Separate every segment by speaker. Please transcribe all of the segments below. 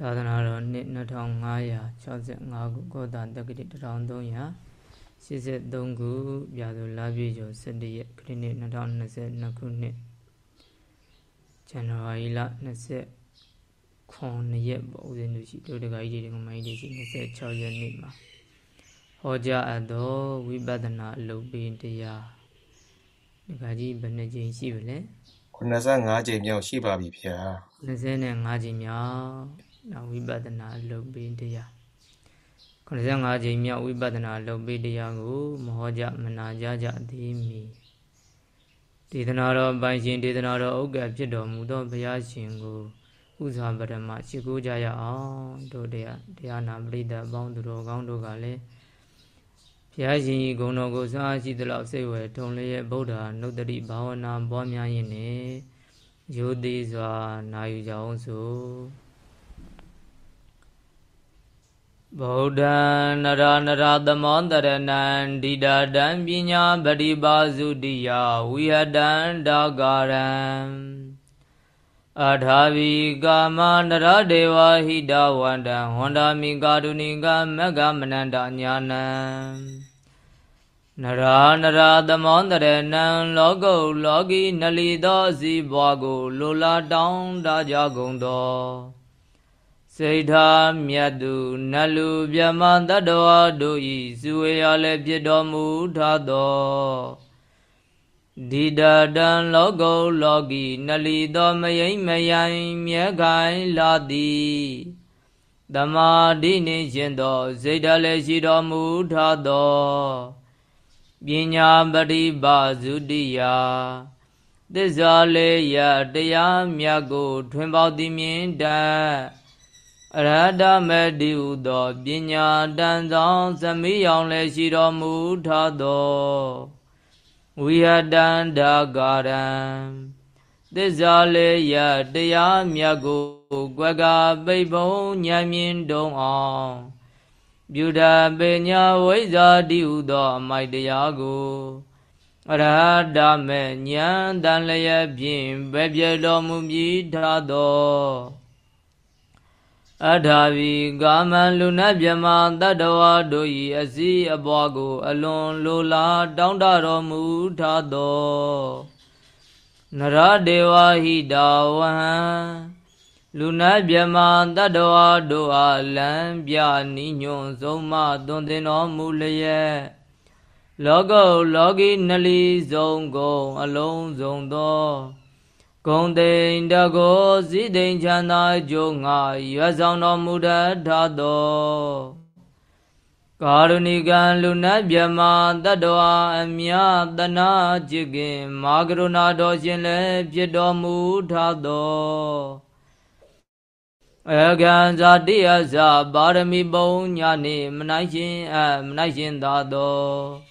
Speaker 1: သာသနာတော်နှစ်2565ခုကောတာတက္ကတိ1383ခုပြာသူလာပြည့်ကျော်17ရက်ခရစ်နှစ်2022ခုနှစ်ဇန်နဝါရီလ29ရက်ပေါ့ဦးဇင်းတို့ရှိတို့တက္ကကြီးတွေကမိုင်းလေးရှိ26ရက်နေ့မှာဟောကြားအပ်သောဝိပဿနာအလုပ်ပေးတရားတက္ကကြီးဘယ်နှကြိမ်ရှိပြီလဲ
Speaker 2: 85ကြိမ်မြောက်ရှိပါပြီဗျာ
Speaker 1: 25ကြိမ်မြောက် နောက်ဝိပဿနာလုပ်ပေးတရား95ကြိမ်မြောက်ဝိပဿနာလုပ်ပေးတရားကိုမဟောကြမနာကြကြသေးမီဒေသနာတော်ပိုင်ရှင်ဒေသနာတော်ဥက္ကဖြစ်တော်မူသောဘုရားရှင်ကိုဥစွာပရမရှိခိုးကြရအောင်တို့တရားတရားနာပရိသတ်အပေါင်းသူတော်ကောင်းတို့ကလည်းဘုရားရှင်ဂုဏ်တော်ကိုစားရှိသလောက်စိတ်ဝယ်ထုံလျက်ဗုဒ္ဓနုတ္တိဘာဝနာပွားများရင်းနဲ့ရိုသေစွာနာယူကြအောင်ဆို ဗုဒ္ဓံနရနရသမောတရဏံဒိဋ္ဌတံပညာပရိပါစုတိယဝိဟတံဒါဂရံအထာဝီကာမနရဒေဝဟိတဝန္တံဝန္ဒာမိကာတုဏိကမဂ္ဂမနန္တညာနံနရာနရာသမောတရဏံလောကုလောကီနလီသောစီဘွားကိုလိုလားတောင်းတကြကုန်သော စိတ်ထားမြတ်သူနတ်လူမြမတတ္တဝါတို့ဤစုဝေရလည်းဖြစ်တော်မူထသောဒီတတံလောကုလောကီနလီသောမယိမ့်မယိုင်မြဲခိုင်လာသည်သမာဓိနှင့်ရှင်သောစိတ်ဓာတ်လည်းရှိတော်မူထသောပညာပရိပါစုတိယသစ္စာလေးရတရားမြတ်ကို ထွင်ပေါသည်မြင်တတ် အရဟတမတိဟုသောပညာတန်ဆောင် သမိယောင်လည်းရှိတော်မူထသောဝိဟတန္တာကာရံသစ္စာလေးရတရားမြတ်ကိုကွက်ကပိတ်ပုံဉာဏ်မြင်တုံအောင်ပြုဒပညာဝိဇ္ဇာတိဟုသောအမိုက်တရားကိုအရဟတမေဉာဏ်တန်လျက်ဖြင့်ပဲပြတော်မူပြီးထသော အထာဝီကာမံလူနတ်မြမတတ္တဝါတို့၏အစည်းအပွားကို အလွန်လိုလားတောင်းတတော်မူထသောနရဒေဝဟိတဝဟံလူနတ်မြမတတ္တဝါတို့အားလံပြနိညွန်ဆုံးမသွန်သင်တော်မူလျက်လောကုလောကီနလီဆုံးကုန်အလုံးစုံသော ဂုံတိန်တကောစည်းတိန်ချမ်းသာကြုံငါရွတ်ဆောင်တော်မူတတ်သောကာရုဏိကံလူနတ်မြမတတ္တဝအမြတနာจิตခင်မာကရုဏာတော်ရှင်လည်းဖြစ်တော်မူထသောအကံဇာတိယဇပါရမီပုံညာနေမနိုင်ရှင်အမနိုင်ရှင်သာသော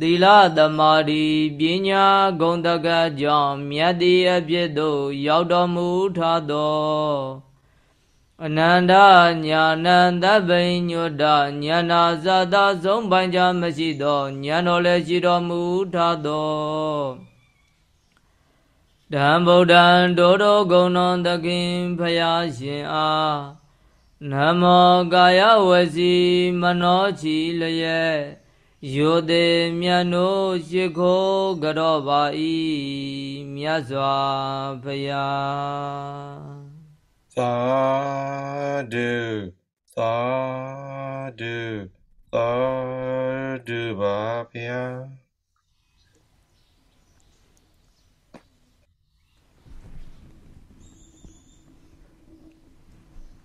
Speaker 1: သီလသမာဓိပညာဂုဏ်တကကြောင့်မြတ်တိအဖြစ်သို့ရောက်တော်မူထသောအနန္တညာနန္တဗိညုတညာနာဇာတာဆုံးပိုင်ကြမရှိသောညာတော်လည်းရှိတော်မူထသောဓမ္ဗုဒ္ဓံဒိုဒိုဂုဏောတခင်ဖယားရှင်အားနမောကာယဝစီမနောချီလျက် ယောတေမြတ်နိုးရှိခိုးကြောပါဤမြတ်စွာဘုရား
Speaker 2: သာဓုသာဓုသာဓုပါဗျာ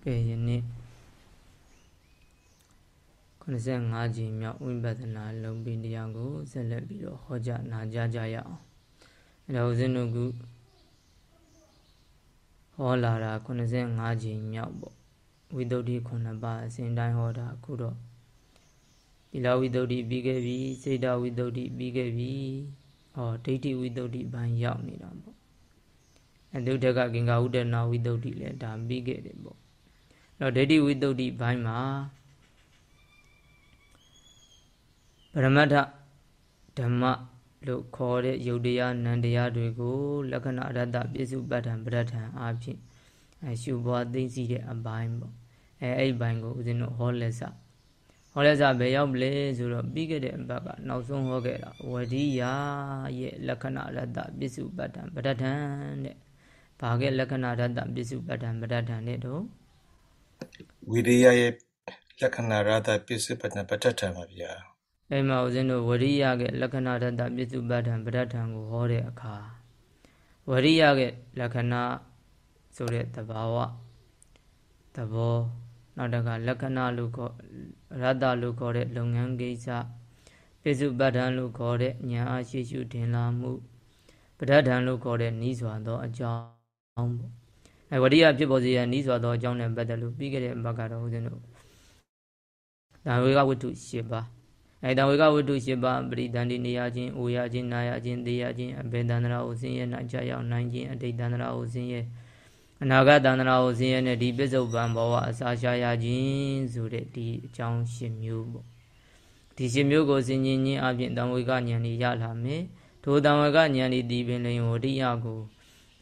Speaker 1: ကဲယနေ့ 85ကြိမ်မြောက်ဝိပဿနာလုံးပင်တရားကိုဆက်လက်ပြီးတော့ဟောကြားနာကြားကြရအောင်အဲဒါဦးဇင်းတို့ကဟောလာတာ85ကြိမ်မြောက်ပေါ့ဝိသုဒ္ဓိ9ပါးအစဉ်တိုင်းဟောတာအခုတော့သီလဝိသုဒ္ဓိပြီးခဲ့ပြီစေတဝိသုဒ္ဓိပြီးခဲ့ပြီဟောဒိဋ္ဌိဝိသုဒ္ဓိဘိုင်းရောက်နေတာပေါ့အတုတကကင်္ဂဝုဒနာဝိသုဒ္ဓိလည်းဒါပြီးခဲ့တယ်ပေါ့အဲ့တော့ဒိဋ္ဌိဝိသုဒ္ဓိဘိုင်းမှာ ရမတ္ထဓမ္မလို့ခေါ်တဲ့ယုတ်တရားနံတရားတွေကို လက္ခဏာအရတ္တပြစ္စုပ္ပတ္ထံပဋ္ဌာန်အားဖြင့်အဲရှုပွားသိသိတဲ့အပိုင်းပေါ့အဲအဲ့ဘိုင်းကိုဦးဇင်းတို့ဟောလက်စဟောလက်စဘယ်ရောက်လဲဆိုတော့ပြီးခဲ့တဲ့အပတ်ကနောက်ဆုံးဟောခဲ့တာဝရိယရဲ့လက္ခဏာရတ္တပစ္စုပ္ပတ္တံပဋ္ဌာန်တဲ့ဘာကလက္ခဏာရတ္တပစ္စုပ္ပတ္တံပဋ္ဌာန်တဲ့တော့
Speaker 2: ဝိရိယရဲ့လက္ခဏာရတ္တပစ္စုပ္ပတ္တံပဋ္ဌာန်ပါဗျာ
Speaker 1: အဲ့မှာဦးဇင်းတို့ဝရိယရဲ့လက္ခဏာရတ္တပစ္စုပ္ပတ္တံပဋ္ဌာန်ကိုဟောတဲ့အခါဝရိယရဲ့လက္ခဏာဆိုတဲ့သဘာဝသဘောနောက်တကလက္ခဏာလို့ခေါ်ရတ္တလို့ခေါ်တဲ့လုပ်ငန်းကိစ္စပိစုပဋ္ဌာန်လို့ခေါ်တဲ့ဉာဏ်အားရှိရှုတင်လာမှုပဋ္ဌာန်လို့ခေါ်တဲ့ဤစွာသောအကြောင်းပေါ့အဲဝရိယဖြစ်ပေါ်စေရဤစွာသောအကြောင်းနဲ့ပတ်သက်လို့ပြီးခဲ့တဲ့ဘက်ကတော့ဦးဇင်းတို့ဒါဝေကဝတ္ထု၈ပါး အဲတံဝေကဝတ္ထု၈ပါးပရိသန္တိနေရခြင်းအိုရခြင်းနာရခြင်းသိရခြင်းအဘေဒန္တရာဥစဉ်ရဲ့နိုင်ကြရောက်နိုင်ခြင်းအတိတ်တန္တရာဥစဉ်ရဲ့အနာဂတ်တန္တရာကိုဆင်းရဲတဲ့ဒီပစ္စုပန်ဘဝအစာရှာရခြင်းဆိုတဲ့ဒီအကြောင်းရှင်းမျိုးပေါ့ဒီရှင်းမျိုးကိုဆင်ញင်ခြင်းအပြင်တံဝေကဉာဏ်ဤရလာမယ်ထိုတံဝေကဉာဏ်ဤဒီပင်လျင်ဝရိယကို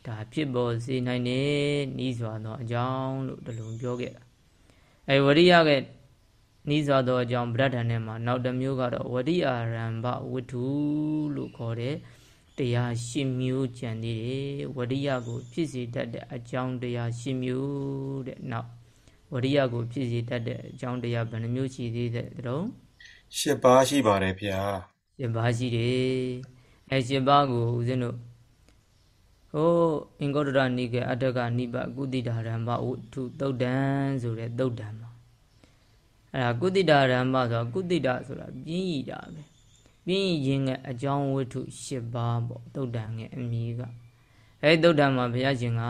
Speaker 1: ဒါဖြစ်ပေါ်စေနိုင်တယ်ဤစွာသောအကြောင်းလို့တလုံးပြောခဲ့တာအဲဝရိယက ဤစွာသောအကြောင်းဗရဒ္ဒန်ထဲမှာနောက်တစ်မျိုးကတော့ဝရိယရံဘဝတ္ထုလို့ခေါ်တဲ့တရားရှင်းမျိုးကြံသေးတယ်ဝရိယကိုဖြစ်စေတတ်တဲ့အကြောင်းတရားရှင်းမျိုးတဲ့နောက်ဝရိယကိုဖြစ်စေတတ်တဲ့အကြောင်းတရားဘယ်နှမျိုးရှိသေးတဲ့တုံး
Speaker 2: ရှစ်ပါးရှိပါတယ်ဗျာ
Speaker 1: ရှစ်ပါးရှိတယ်အဲရှစ်ပါးကိုဦးဇင်းတို့ဟိုအင်္ဂုတ္တရနိကေအတ္တကနိဗ္ဗကုတိတာရမ္မဝုထုသုတ်တံဆိုတဲ့သုတ်တံမှာ အဲ့ဒါကုတိတာရမ္မဆိုကုတိတာဆိုတာပြင်းရတာပဲပြင်းရင်ကအကြောင်းဝတ္ထု၈ပါးပေါ့တုတ်တန်ရဲ့အမည်ကအဲတုတ်တန်မှာဘုရားရှင်က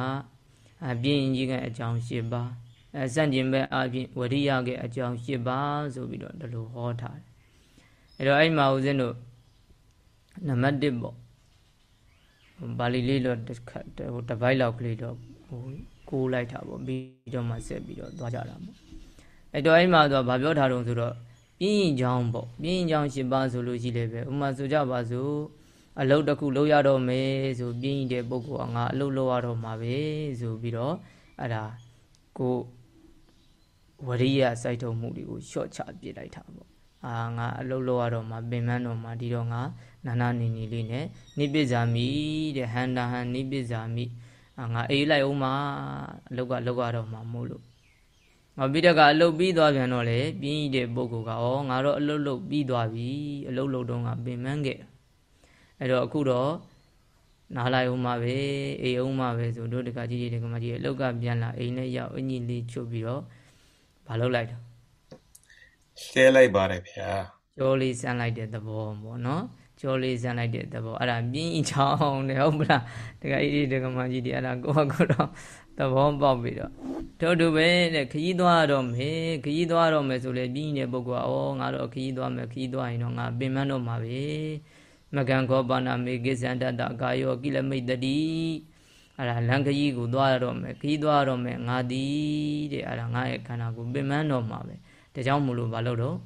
Speaker 1: အပြင်းကြီးကအကြောင်း၈ပါးအဲစန့်ကျင်ဘက်အပြင်ဝရိယကအကြောင်း၈ပါးဆိုပြီးတော့ဒီလိုဟောထားတယ်အဲတော့အဲ့မှာဦးဇင်းတို့နံပါတ်1ပေါ့ပါဠိလေးတော့ဟိုတစ်ပိုက်လောက်ကလေးတော့ဟိုကိုးလိုက်တာပေါ့ပြီးတော့မှဆက်ပြီးတော့သွားကြတာပေါ့ အဲ့တော့အဲ့မှာတော့ဗာပြောထားတော့ဆိုတော့ပြင်းရင်ကြောင်းပေါ့ပြင်းရင်ကြောင်းရှင်ပါဆိုလို့ရှိလေပဲဥမာဆိုကြပါစို့အလုတ်တစ်ခုလုပ်ရတော့မယ်ဆိုပြင်းရင်တဲ့ပုဂ္ဂိုလ်ကငါအလုတ်လုပ်ရတော့မှာပဲဆိုပြီးတော့အဲ့ဒါကိုဝရိယစိုက်ထုံမှုတွေကိုရှော့ချပြစ်လိုက်တာပေါ့အာငါအလုတ်လုပ်ရတော့မှာပင်မန်းတော့မှာဒီတော့ငါနာနာနေနေလေးနဲ့နိပိဇာမိတဲ့ဟန္တာဟန်နိပိဇာမိအာငါအေးလိုက်အောင်မှာအလုတ်ကလောက်ရတော့မှာမို့လို့ ငါပြီးတော့ကအလုတ်ပြီးသွားပြန်တော့လေပြင်းတဲ့ပုဂ္ဂိုလ်ကဩငါတော့အလုတ်လုတ်ပြီးသွားပြီအလုတ်လုတ်တော့ငါပင်မန်းခဲ့အဲ့တော့အခုတော့နားလိုက်အောင်ပါပဲအေးအောင်ပါပဲဆိုတို့တကကြီးတကမကြီးအလုတ်ကပြန်လာအိမ်နဲ့ရောက်အညီလေးချုပ်ပြီးတော့မလုပ်လိုက်တော့
Speaker 2: ရှဲလိုက်ပါတယ်ဗျာ
Speaker 1: ကြောလေးဆန်းလိုက်တဲ့သဘောပေါ့နော်ကြောလေးဆန်းလိုက်တဲ့သဘောအဲ့ဒါပြင်းချောင်းတယ်ဟုတ်မလားတကကြီးတကမကြီးဒီအဲ့ဒါကိုယ့်ကိုယ်တော့ သဘောပေါက်ပြီးတော့တို့တူပဲတဲ့ခကြီးသွားတော့မယ်ခကြီးသွားတော့မယ်ဆိုလေပြီးနေတဲ့ပုဂ္ဂိုလ်ကဩငါတော့ခကြီးသွားမယ်ခကြီးသွားရင်တော့ငါပင်မတော့မှာပဲမကံခောပါဏမေကိစ္ဆန္တတကာယောကိလမိတ်တတိအဲ့ဒါလံခကြီးကိုသွားရတော့မယ်ခကြီးသွားရတော့မယ်ငါသည်တဲ့အဲ့ဒါငါရဲ့ခန္ဓာကိုပင်မတော့မှာပဲဒါကြောင့်မလို့မလုပ်တော့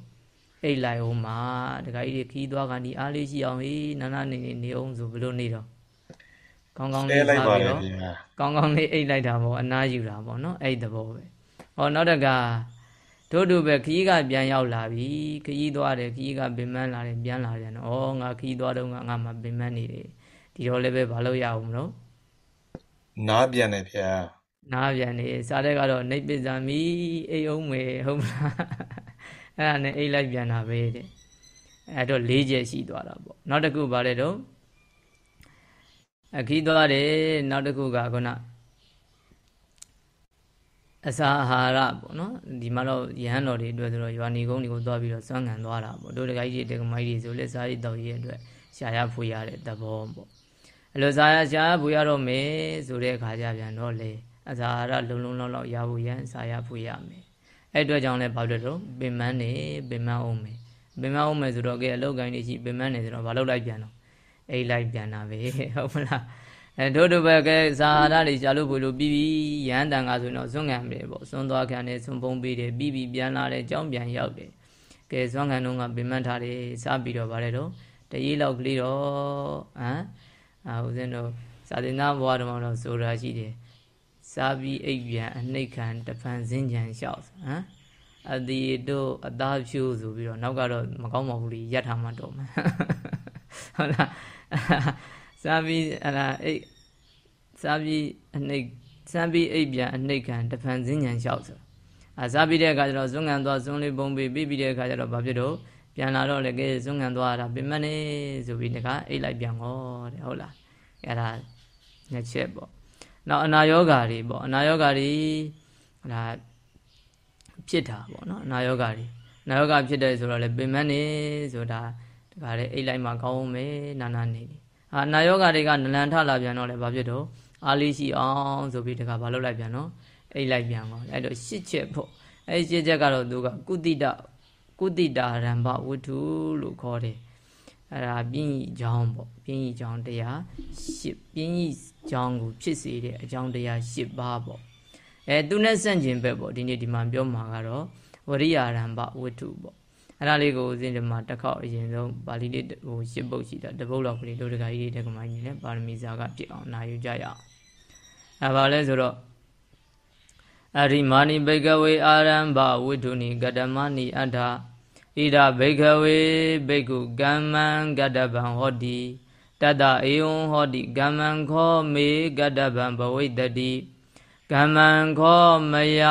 Speaker 1: အိတ်လိုက်အောင်မှာတခါကြီးခကြီးသွားကနေအားလေးရှိအောင်ဟေးနာနာနေနေနေအောင်ဆိုဘလို့နေတော့ ကောင်းကောင်းလေး
Speaker 2: ထားပြီးတော့
Speaker 1: ကောင်းကောင်းလေးအိတ်လိုက်တာပေါ့အနားယူတာပေါ့နော်အဲ့သဘောပဲဟောနောက်တကတို့တို့ပဲခကြီးကပြန်ရောက်လာပြီခကြီးသွားတယ်ခကြီးကပင်မလာတယ်ပြန်လာတယ်နော်ဩငါခကြီးသွားတော့ငါငါမှပင်မနေတယ်ဒီတော့လည်းပဲမလုပ်ရအောင်မလို့
Speaker 2: နားပြန်တယ်ဗျာ
Speaker 1: နားပြန်နေစားတဲ့ကတော့နေပစ္ဆာမီအိမ်အောင်မေဟုတ်မလားအဲ့ဒါနဲ့အိတ်လိုက်ပြန်တာပဲတဲ့အဲ့တော့၄ချက်ရှိသွားတာပေါ့နောက်တစ်ခုဗါလဲတော့ အခီးသွားတယ်နောက်တစ်ခုကခုနအစာအာဟာရပေါ့နော်ဒီမှာတော့ရဟန်းတော်တွေအတွက်ဆိုတော့ရွာနေကုန်းတွေကိုသွားပြီးတော့စွန့်ငံသွားတာပေါ့တို့တကကြီးတေကမိုင်းတွေဆိုလက်စားရတောက်ရရဲ့အတွက်ရှာရဖွေရတဲ့သဘောပေါ့အလိုစားရရှားဖွေရတော့မယ်ဆိုတဲ့အခါကျပြန်တော့လေအစာအာဟာရလုံလုံလောက်လောက်ရဖို့ရန်စားရဖွေရမယ်အဲ့အတွက်ကြောင့်လည်းဘာလို့တော့ပင်မန်းနေပင်မန်းအောင်မယ်ပင်မန်းအောင်မယ်ဆိုတော့ကဲအလောက်ကိုင်းနေရှိပင်မန်းနေဆိုတော့ဘာလို့လိုက်ပြန်တော့ အိတ်လိုက်ပြန်တာပဲဟုတ်မလားအဲတို့တို့ပဲကဲဇာဟာရတွေရှာလို့ဖို့လို့ပြီးပြီးရဟန်းတန်ကဆိုတော့ဇွန်းငံပဲပေါ့ဇွန်းသွားခံတယ်ဇွန်းပုံပေးတယ်ပြီးပြီးပြန်လာတယ်ကြောင်းပြန်ရောက်တယ်ကဲဇွန်းငံတော့ကပင်မထားတယ်စားပြီးတော့ဗါတယ်တော့တရေးလောက်ကလေးတော့ဟမ်အာဦးဇင်းတို့စာသင်သားဘဝတော်မှာတော့ဆိုတာရှိတယ်စားပြီးအိပ်ပြန်အနှိတ်ခံတဖန်စင်းကြံလျှောက်ဟမ်အတီတို့အသားဖြူဆိုပြီးတော့နောက်ကတော့မကောင်းပါဘူးလေရက်ထားမှတော့မယ်ဟုတ်လား စားပြီးအလားအိတ်စားပြီးအနှိတ်စားပြီးအိပ်ပြန်အနှိတ်ခံတဖန်စင်းကြံလျှောက်ဆိုအစားပြီးတဲ့အခါကျတော့ဇွန်းငံသွားဇွန်းလေးပုံပြီးပြီးပြီးတဲ့အခါကျတော့ဘာဖြစ်တော့ပြန်လာတော့လေကဲဇွန်းငံသွားတာပြင်မနေဆိုပြီးတခါအိတ်လိုက်ပြန်ဟောတဲ့ဟုတ်လားအဲ့ဒါနှစ်ချက်ပေါ့နောက်အနာယောဂါတွေပေါ့အနာယောဂါတွေဒါဖြစ်တာပေါ့နော်အနာယောဂါတွေအနာယောဂါဖြစ်တယ်ဆိုတော့လေပြင်မနေဆိုတာ တခါလေအိတ်လိုက်မှကောင်းမယ်နာနာနေနေအာအနာယောဂါတွေကနလန်ထလာပြန်တော့လေဘာဖြစ်တော့အာလိရှိအောင်ဆိုပြီးတခါဘာလုပ်လိုက်ပြန်နော်အိတ်လိုက်ပြန်ကောအဲ့တော့ရှစ်ချက်ပေါ့အဲ့ရှစ်ချက်ကတော့သူကကုတိတကုတိတာရံဘဝတ္ထုလို့ခေါ်တယ်အဲ့ဒါပြင်းကြီးကြောင်းပေါ့ပြင်းကြီးကြောင်းတရားရှစ်ပြင်းကြီးကြောင်းကိုဖြစ်စေတဲ့အကြောင်းတရားရှစ်ပါးပေါ့အဲသူနဲ့ဆန့်ကျင်ဘက်ပေါ့ဒီနေ့ဒီမှာပြောမှာကတော့ဝရိယာရံဘဝတ္ထုပေါ့ အဲ့ဒါလေးကိုဦးဇင်းဒီမှာတစ်ခေါက်အရင်ဆုံးပါဠိလေးဟိုရှစ်ပုတ်ရှိတာတပုတ်လောက်ကလေးတို့တကကြီးတက္ကမကြီးနဲ့ပါရမီဇာကဖြစ်အောင်နာယူကြရအောင်အဲပါလဲဆိုတော့အရိမာနိဘိကဝေအာရံဘဝိထုနိကတမနိအတ္ထဣဒဘိကဝေဘိက္ခုကမ္မံကတ္တဗံဟောတိတတအေယံဟောတိကမ္မံခောမေကတ္တဗံဘဝိတတိ ကမ္မံခောမယ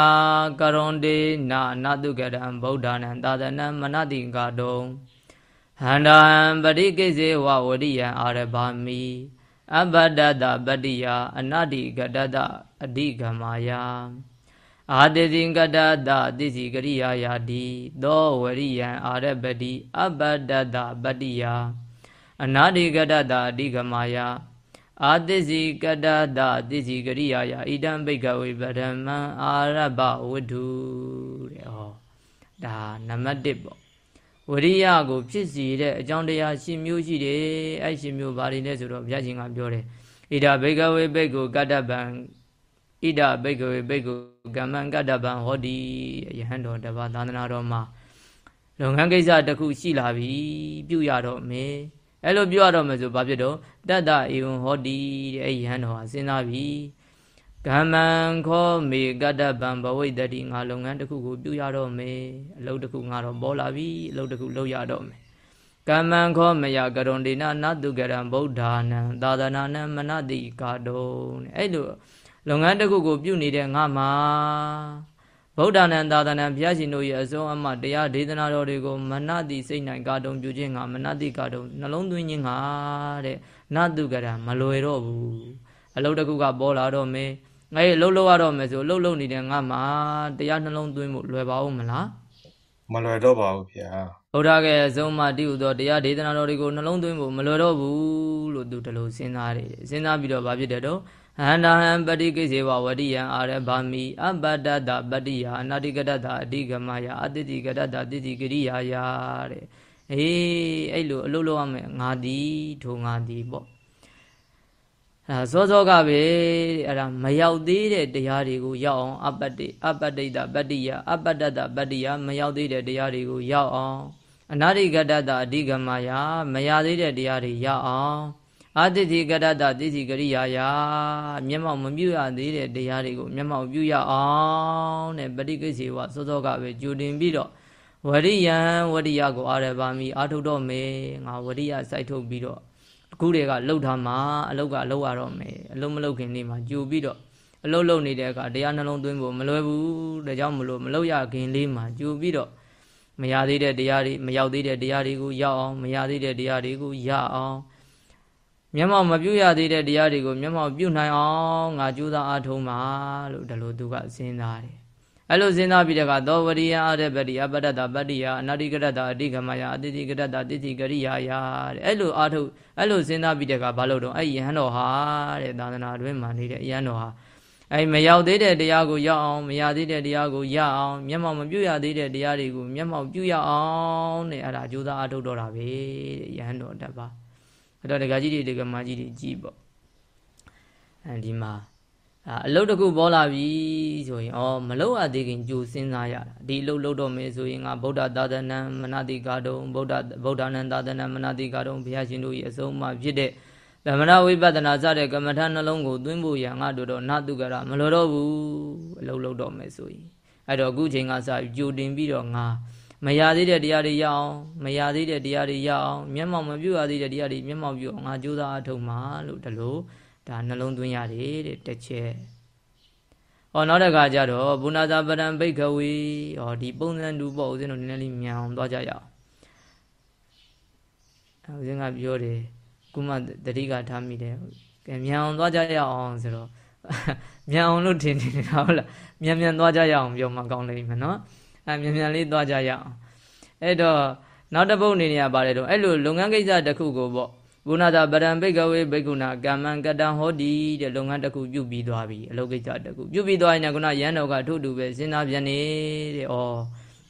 Speaker 1: ကရွန်တေနာအနတုကရံဗုဒ္ဓနံသာသနံမနတိကာတုံဟန္တာံပရိကိစေဝဝရိယံအာရဘာမိအဘဒတပတ္တိယအနတိကတတအဓိကမာယအာတေတိကတတသိစီကရိယာယာတိသောဝရိယံအာရပတိအဘဒတပတ္တိယအနာတိကတတအဓိကမာယ အာသစ္စည်းကတတသစ္စည်းကရိယာယဣဒံဘိကဝေပရမံအာရဘဝတ္ထုတဲ့ဟောဒါနံပါတ်1ပေါ့ဝရိယကိုဖြစ်စီတဲ့အကြောင်းတရားရှင်းမျိုးရှိတယ်အဲ့ရှင်းမျိုးဘာတွေလဲဆိုတော့ဘုရားရှင်ကပြောတယ်ဣဒဘိကဝေဘိက္ခုကတ္တဗံဣဒဘိကဝေဘိက္ခုကမ္မံကတ္တဗံဟောတိယဟန်တော်တပါးသာသနာတော်မှာလုပ်ငန်းကိစ္စတစ်ခုရှိလာပြီပြုရတော့မယ် အဲ့လိုပြောရတော့မယ်ဆိုဘာဖြစ်တော့တတ္တဧဝံဟောတိတဲ့အဲ့ယဟန်တော်ဟာစဉ်းစားပြီကမ္မံခောမေကတ္တဗံဘဝိတ္တိငါလုပ်ငန်းတစ်ခုကိုပြုရတော့မယ်အလုပ်တစ်ခုငါတော့ပေါ်လာပြီအလုပ်တစ်ခုလုပ်ရတော့မယ်ကမ္မံခောမယကရွန်ဒေနနတုကရံဗုဒ္ဓနံသာသနာနံမနတိကာတုံတဲ့အဲ့လိုလုပ်ငန်းတစ်ခုကိုပြုနေတဲ့ငါမှာ ဗုဒ္ဓနံသာသနာဘုရားရှင်တို့ရဲ့အစုံအမတရားဒေသနာတော်တွေကိုမနတိစိတ်နိုင်ကာတုံပြုခြင်းကမနတိကာတုံနှလုံးသွင်းခြင်းကတဲ့နတုကရမလွယ်တော့ဘူးအလုပ်တစ်ခုကပေါ်လာတော့မယ်ငါရဲ့လှုပ်လှုပ်ရတော့မယ်ဆိုလှုပ်လှုပ်နေတဲ့ငါမှာတရားနှလုံးသွင်းဖို့လွယ်ပါဦးမလား
Speaker 2: မလွယ်တော့ပါဘူးဗျာ
Speaker 1: ဘုရားကရဲ့အဆုံးအမတိဟုသောတရားဒေသနာတော်တွေကိုနှလုံးသွင်းဖို့မလွယ်တော့ဘူးလို့သူတလို့စဉ်းစားတယ်စဉ်းစားပြီးတော့ဘာဖြစ်တယ်တော့ အန္တဟံပတိကိစေဝဝတိယံအာရဗာမိအပတ္တတပတ္တိယအနာတိကတတအဓိကမယအတ္တိကတတတိတိကရိယာယတဲ့အေးအဲ့လိုအလုပ်လုပ်ရမယ်ငါဒီထိုငါဒီပေါ့အဲစောစောကပဲအဲ့ဒါမရောက်သေးတဲ့တရားတွေကိုရောက်အောင်အပတ္တိအပတ္တိတပတ္တိယအပတ္တတပတ္တိယမရောက်သေးတဲ့တရားတွေကိုရောက်အောင်အနာတိကတတအဓိကမယမရသေးတဲ့တရားတွေရောက်အောင် အာတိတိကရတတိစီကရိယာယာမျက်မှောက်မပြုရသေးတဲ့တရားတွေကိုမျက်မှောက်ပြုရအောင်တဲ့ပဋိကိစေဝစောစောကပဲကြိုတင်ပြီးတော့ဝရိယံဝရိယကိုအာရပါမီအာထုတ်တော့မယ်ငါဝရိယစိုက်ထုတ်ပြီးတော့အခုတည်းကလှုပ်ထားမှာအလုတ်ကလှုပ်ရတော့မယ်အလုတ်မလှုပ်ခင်နေ့မှာကြိုပြီးတော့အလုတ်လှုပ်နေတဲ့အခါတရားနှလုံးသွင်းဖို့မလွယ်ဘူးဒါကြောင့်မလို့မလှုပ်ရခင်လေးမှာကြိုပြီးတော့မရသေးတဲ့တရားတွေမရောက်သေးတဲ့တရားတွေကိုရောက်အောင်မရသေးတဲ့တရားတွေကိုရအောင် မျက်မှောက်မပြုတ်ရသေးတဲ့တရားတွေကိုမျက်မှောက်ပြုတ်နိုင်အောင်ငါကြိုးစားအားထုတ်မှာလို့ဒါလိုသူကစဉ်းစားတယ်အဲ့လိုစဉ်းစားပြီးတဲ့အခါသောဝရိယအရပတိအပတ္တပတ္တိယအနာတိကရတအတိကမယအတိတိကရတတိတိကရိယာယတဲ့အဲ့လိုအားထုတ်အဲ့လိုစဉ်းစားပြီးတဲ့အခါဘာလို့တော့အဲ့ယဟန်တော်ဟာတဲ့သာသနာတွင်မှာနေတဲ့ယဟန်တော်ဟာအဲ့မရောက်သေးတဲ့တရားကိုရောက်အောင်မရသေးတဲ့တရားကိုရအောင်မျက်မှောက်မပြုတ်ရသေးတဲ့တရားတွေကိုမျက်မှောက်ပြုတ်ရအောင်တဲ့အဲ့ဒါကြိုးစားအားထုတ်တော့တာပဲတဲ့ယဟန်တော်တပါ အဲ့တော့ဒကာကြီးတွေဒကာမကြီးတွေကြီးပေါ့အဲဒီမှာအလုတ်တစ်ခုပေါ်လာပြီဆိုရင်ဩမလုတ်အသေးခင်ကြိုစဉ်းစားရတာဒီအလုတ်လုတ်တော့မယ်ဆိုရင်ငါဗုဒ္ဓသာသနာမနတိကာတုံဗုဒ္ဓဗုဒ္ဓနံသာသနာမနတိကာတုံဘုရားရှင်တို့ရဲ့အဆုံးအမဖြစ်တဲ့သမဏဝိပဿနာစတဲ့ကမ္မထာနှလုံးကိုသွင်းဖို့ရငါတို့တော့နာတုကရမလိုတော့ဘူးအလုံးလုံးတော့မယ်ဆိုရင်အဲ့တော့အခုချိန်ကစပြီးကြိုတင်ပြီးတော့ငါ မရသေးတဲ့တရားတွေရအောင်မရသေးတဲ့တရားတွေရအောင်မျက်မှောက်မပြုတ်ရသေးတဲ့တရားတွေမျက်မှောက်ပြုတ်အောင်ငါကြိုးစားအထုတ်မှာလို့ဒီလိုဒါနှလုံးသွင်းရတယ်တဲ့တစ်ချက်ဟောနောက်တစ်ခါကျတော့ဘုနာသာပရံဘိကဝေဟောဒီပုံစံတူပေါ့ဦးဇင်းတို့နည်းနည်းလေးမြန်အောင်သွားကြရအောင်ဦးဇင်းကပြောတယ်ကုမတတိကထားမိတယ်ကဲမြန်အောင်သွားကြရအောင်ဆိုတော့မြန်အောင်လို့ထင်နေတာဟုတ်လားမြန်မြန်သွားကြရအောင်ပြောမှကောင်းလိမ့်မယ်နော် အဲမြန်မြန်လေးသွားကြရအောင်အဲ့တော့နောက်တစ်ပုတ်အနေနဲ့ပါတယ်တော့အဲ့လိုလုပ်ငန်းကိစ္စတစ်ခုကိုပေါ့ဘုနာတာပရံဘိကဝေဘိကုဏကမ္မံကတံဟောတိတဲ့လုပ်ငန်းတစ်ခုပြုပြီးသွားပြီအလုပ်ကိစ္စတစ်ခုပြုပြီးသွားရင်ကုဏရန်တော်ကထို့တူပဲစဉ်းစားပြန်နေတဲ့ဩ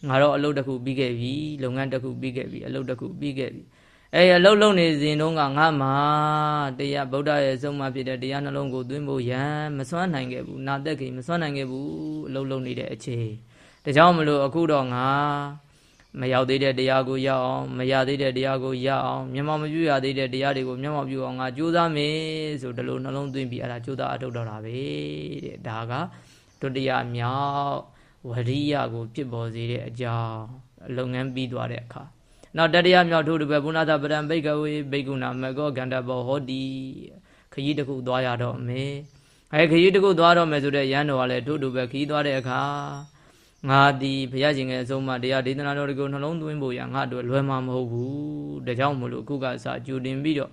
Speaker 1: ငါတော့အလုပ်တစ်ခုပြီးခဲ့ပြီလုပ်ငန်းတစ်ခုပြီးခဲ့ပြီအလုပ်တစ်ခုပြီးခဲ့ပြီအဲအလုတ်လုံနေစဉ်တုန်းကငါမှာတရားဗုဒ္ဓရဲ့ဆုံးမဖြစ်တဲ့တရားနှလုံးကိုသွင်းဖို့ရန်မစွမ်းနိုင်ခဲ့ဘူးနာသက်ခင်မစွမ်းနိုင်ခဲ့ဘူးအလုတ်လုံနေတဲ့အခြေ ဒါကြောင့်မလို့အခုတော့ငါမရောက်သေးတဲ့တရားကိုရောက်အောင်မရသေးတဲ့တရားကိုရအောင်မျက်မှောက်မပြုရသေးတဲ့တရားတွေကိုမျက်မှောက်ပြုအောင်ငါကြိုးစားမယ်ဆိုဒီလိုနှလုံးသွင်းပြီးအဲ့ဒါကြိုးစားအထုတ်တော့တာပဲတဲ့ဒါကဒုတိယမြောက်ဝရိယကိုဖြစ်ပေါ်စေတဲ့အကြောင်းလုပ်ငန်းပြီးသွားတဲ့အခါနောက်တတိယမြောက်ထို့တူပဲဘုနာသပရံဘိကဝေဘိကုဏမကောကန္တဘောဟောတိခရီးတစ်ခုသွားရတော့မယ်အဲခရီးတစ်ခုသွားတော့မယ်ဆိုတဲ့ရန်တော်ကလည်းထို့တူပဲခရီးသွားတဲ့အခါ ငါဒီဘုရားရှင်ရဲ့အဆုံးအမတရားဒေသနာတော်တွေကိုနှလုံးသွင်းဖို့ရငါတို့လွယ်မှာမဟုတ်ဘူးဒါကြောင့်မလို့အခုကစကြိုတင်ပြီးတော့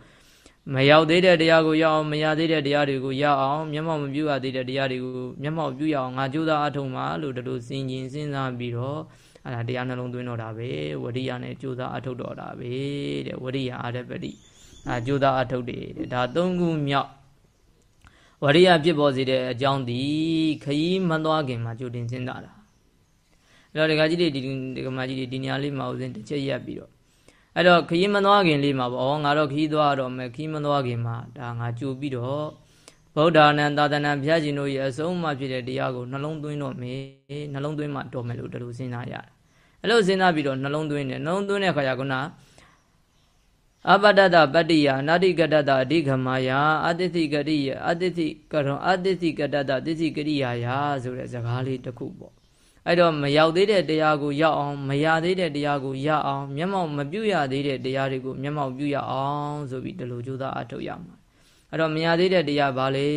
Speaker 1: မရောက်သေးတဲ့တရားကိုရောက်အောင်မရသေးတဲ့တရားတွေကိုရောက်အောင်မျက်မှောက်မပြုရသေးတဲ့တရားတွေကိုမျက်မှောက်ပြုရအောင်ငါကြိုးစားအထုံးမှာလို့ဒီလိုစဉ်းကျင်စဉ်းစားပြီးတော့အဲ့ဒါတရားနှလုံးသွင်းတော့တာပဲဝရိယနဲ့ကြိုးစားအထုတ်တော့တာပဲတဲ့ဝရိယအာရပတိအဲကြိုးစားအထုတ်တယ်တဲ့ဒါသုံးခုမြောက်ဝရိယဖြစ်ပေါ်စေတဲ့အကြောင်းဒီခရီးမသွားခင်မှာကြိုတင်စဉ်းစားတာ အဲ့တော့ဒကာကြီးတွေဒီဒကာမကြီးတွေဒီနေရာလေးမှာဥစဉ်တစ်ချက်ရက်ပြီးတော့အဲ့တော့ခရီးမသွားခင်လေးမှာပေါ့ငါတော့ခရီးသွားတော့မယ်ခရီးမသွားခင်မှာဒါငါကြိုပြီးတော့ဗုဒ္ဓနံသာသနာဘုရားရှင်တို့ရဲ့အဆုံးအမဖြစ်တဲ့တရားကိုနှလုံးသွင်းတော့မယ်နှလုံးသွင်းမှတော်မယ်လို့ဒီလိုစဉ်းစားရတယ်အဲ့လိုစဉ်းစားပြီးတော့နှလုံးသွင်းတယ်နှလုံးသွင်းတဲ့ခါကျကုနာအပတ္တတပတ္တိယအနာတိကတ္တတအဓိကမယအတ္တိကရိယအတ္တိကရောအတ္တိကတ္တတသစ္စိကရိယာယဆိုတဲ့စကားလေးတစ်ခုပေါ့ အဲ့တော့မရောက်သေးတဲ့တရားကိုရောက်အောင်မရသေးတဲ့တရားကိုရအောင်မျက်မှောက်မပြုတ်ရသေးတဲ့တရားတွေကိုမျက်မှောက်ပြုတ်ရအောင်ဆိုပြီးဒီလိုကြိုးစားအထောက်ရမှာအဲ့တော့မရသေးတဲ့တရားဘာလဲ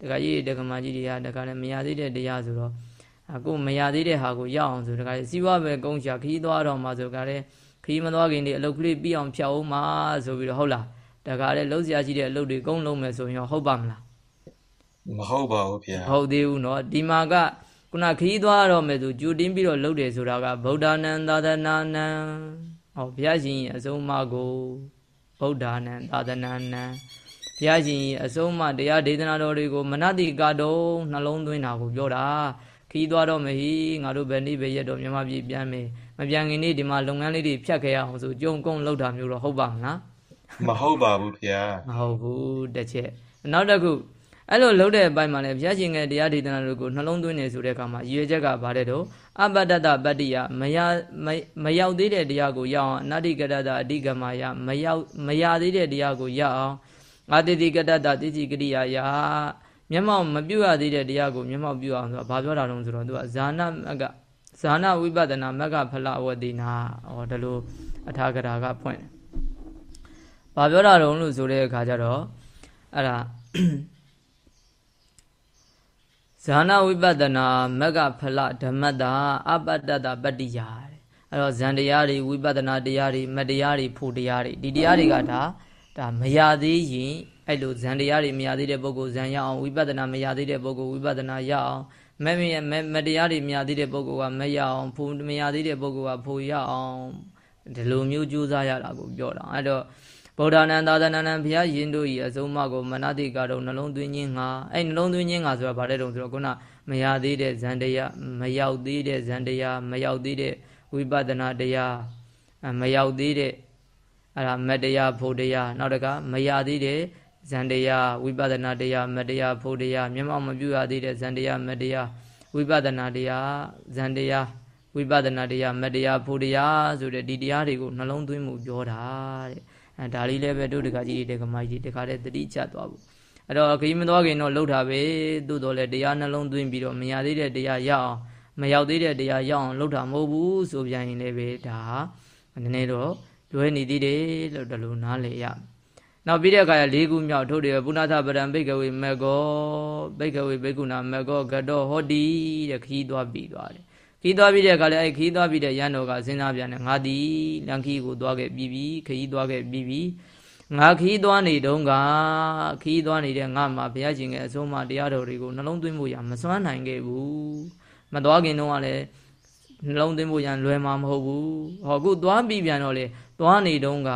Speaker 1: တခါကြီးတခါမကြီးတွေကတခါလည်းမရသေးတဲ့တရားဆိုတော့အခုမရသေးတဲ့ဟာကိုရအောင်ဆိုတခါစီးပွားပဲကုန်းချခီးသွားတော့မှဆိုတခါလည်းခီးမသွားခင်ဒီအလုတ်ကလေးပြီးအောင်ဖြောက်အောင်မှဆိုပြီးတော့ဟုတ်လားတခါလည်းလှုပ်ရှားရှိတဲ့အလုပ်တွေကုန်းလုံးမယ်ဆိုရင်ဟုတ်ပါမလား
Speaker 2: မဟုတ်ပါဘူးဗျာ
Speaker 1: ဟုတ်သေးဘူးเนาะဒီမှာက ခုနခီးသွားတော့မယ်ဆိုကြိုတင်းပြီးတော့လှုပ်တယ်ဆိုတာကဗုဒ္ဓနံသာသနာနံဟောဘုရားရှင်အဆုံးအမကိုဗုဒ္ဓနံသာသနာနံဘုရားရှင်အဆုံးအမတရားဒေသနာတော်တွေကိုမနတိကတုံနှလုံးသွင်းတာကိုပြောတာခီးသွားတော့မဟီငါတို့ဘယ်နေ့ပဲရက်တော့မြန်မာပြည်ပြန်မယ်မပြန်ခင်နေ့ဒီမှာလုပ်ငန်းလေးတွေဖြတ်ခဲ့ရအောင်ဆိုကြုံကုန်းလောက်တာမျိုးတော့ဟုတ်ပါမလား
Speaker 2: မဟုတ်ပါဘူးဗျာ
Speaker 1: မဟုတ်ဘူးတစ်ချက်နောက်တစ်ခု အဲ့လိုလှုပ်တဲ့အပိုင်းမှာလည်းဘုရားရှင်ရဲ့တရားဒေသနာတွေကိုနှလုံးသွင်းနေဆိုတဲ့အခါမှာရည်ရွယ်ချက်ကဘာတဲ့တော့အပတ္တတပတ္တိယမရမရောက်သေးတဲ့တရားကိုရအောင်အနတ္တိကတ္တအဓိကမယမရောက်မရသေးတဲ့တရားကိုရအောင်အာတိတိကတ္တတိတိကရိယာယမျက်မှောက်မပြုတ်ရသေးတဲ့တရားကိုမျက်မှောက်ပြုအောင်ဆိုတာဘာပြောတာတုံးဆိုတော့သူကဇာနာမကဇာနာဝိပဿနာမကဖလဝတိနာဟောဒါလိုအထာဂရာကဖွင့်တယ်ဘာပြောတာတုံးလို့ဆိုတဲ့အခါကျတော့အဲ့ဒါ ဇာနာဝိပဿနာမကဖလဓမ္မတာအပတ္တတပတ္တိယာတဲ့အဲ့တော့ဇန်တရားတွေဝိပဿနာတရားတွေမတရားတွေဖို့တရားတွေဒီတရားတွေကဒါဒါမရသေးရင်အဲ့လိုဇန်တရားတွေမရသေးတဲ့ပုဂ္ဂိုလ်ဇန်ရအောင်ဝိပဿနာမရသေးတဲ့ပုဂ္ဂိုလ်ဝိပဿနာရအောင်မမမတရားတွေမရသေးတဲ့ပုဂ္ဂိုလ်ကမရအောင်ဖို့မရသေးတဲ့ပုဂ္ဂိုလ်ကဖို့ရအောင်ဒီလိုမျိုးကြိုးစားရတာကိုပြောတာအဲ့တော့ ဗုဒ္ဓနံသာသနာနံဘုရားရှင်တို့၏အဆုံးအမကိုမနတိကတော့နှလုံးသွင်းခြင်းငါအဲ့နှလုံးသွင်းခြင်းငါဆိုတာဗါတဲ့တုံဆိုတော့ခုနမရသေးတဲ့ဇန်တရားမရောက်သေးတဲ့ဇန်တရားမရောက်သေးတဲ့ဝိပဿနာတရားမရောက်သေးတဲ့အဲ့ဒါမတရားဖို့တရားနောက်တကမရသေးတဲ့ဇန်တရားဝိပဿနာတရားမတရားဖို့တရားမျက်မှောက်မပြုရသေးတဲ့ဇန်တရားမတရားဝိပဿနာတရားဇန်တရားဝိပဿနာတရားမတရားဖို့တရားဆိုတဲ့ဒီတရားတွေကိုနှလုံးသွင်းမှုပြောတာတဲ့ အဲဒါလေးလည်းပဲတို့တကကြီးတွေတကမကြီးတွေတခါတည်းတတိချသွားဖို့အဲ့တော့ခရီးမသွားခင်တော့လှုပ်တာပဲသို့တော်လည်းတရားနှလုံးသွင်းပြီးတော့မရသေးတဲ့တရားရအောင်မရောက်သေးတဲ့တရားရအောင်လှုပ်တာမဟုတ်ဘူးဆိုပြန်ရင်လည်းပဲဒါနည်းနည်းတော့လွဲနေသေးတယ်လို့ဒီလိုနားလည်ရနောက်ပြီးတဲ့အခါ၄ခုမြောက်ထုတ်တယ်ပုဏ္ဏသပရံဘိကဝေမေကောဘိကဝေဘိကုဏမေကောကတောဟောတိတဲ့ခီးသွားပြီးသွားတယ် ခီးသွားပြီးတဲ့အခါလည်းအဲခီးသွားပြီးတဲ့ရန်တော်ကစဉ်းစားပြန်တယ်ငါဒီလန်ခီးကိုသွားခဲ့ပြီးပြီခီးသွားခဲ့ပြီးပြီငါခီးသွားနေတုန်းကခီးသွားနေတဲ့ငါမှာဘုရားရှင်ရဲ့အဆုံးအမတရားတော်တွေကိုနှလုံးသွင်းဖို့ရမစွမ်းနိုင်ခဲ့ဘူးမသွားခင်တုန်းကလည်း နှလုံးသွင်းဖို့ရန်လွယ်မှာမဟုတ်ဘူးဟောအခုသွားပြီးပြန်တော့လေသွားနေတုန်းက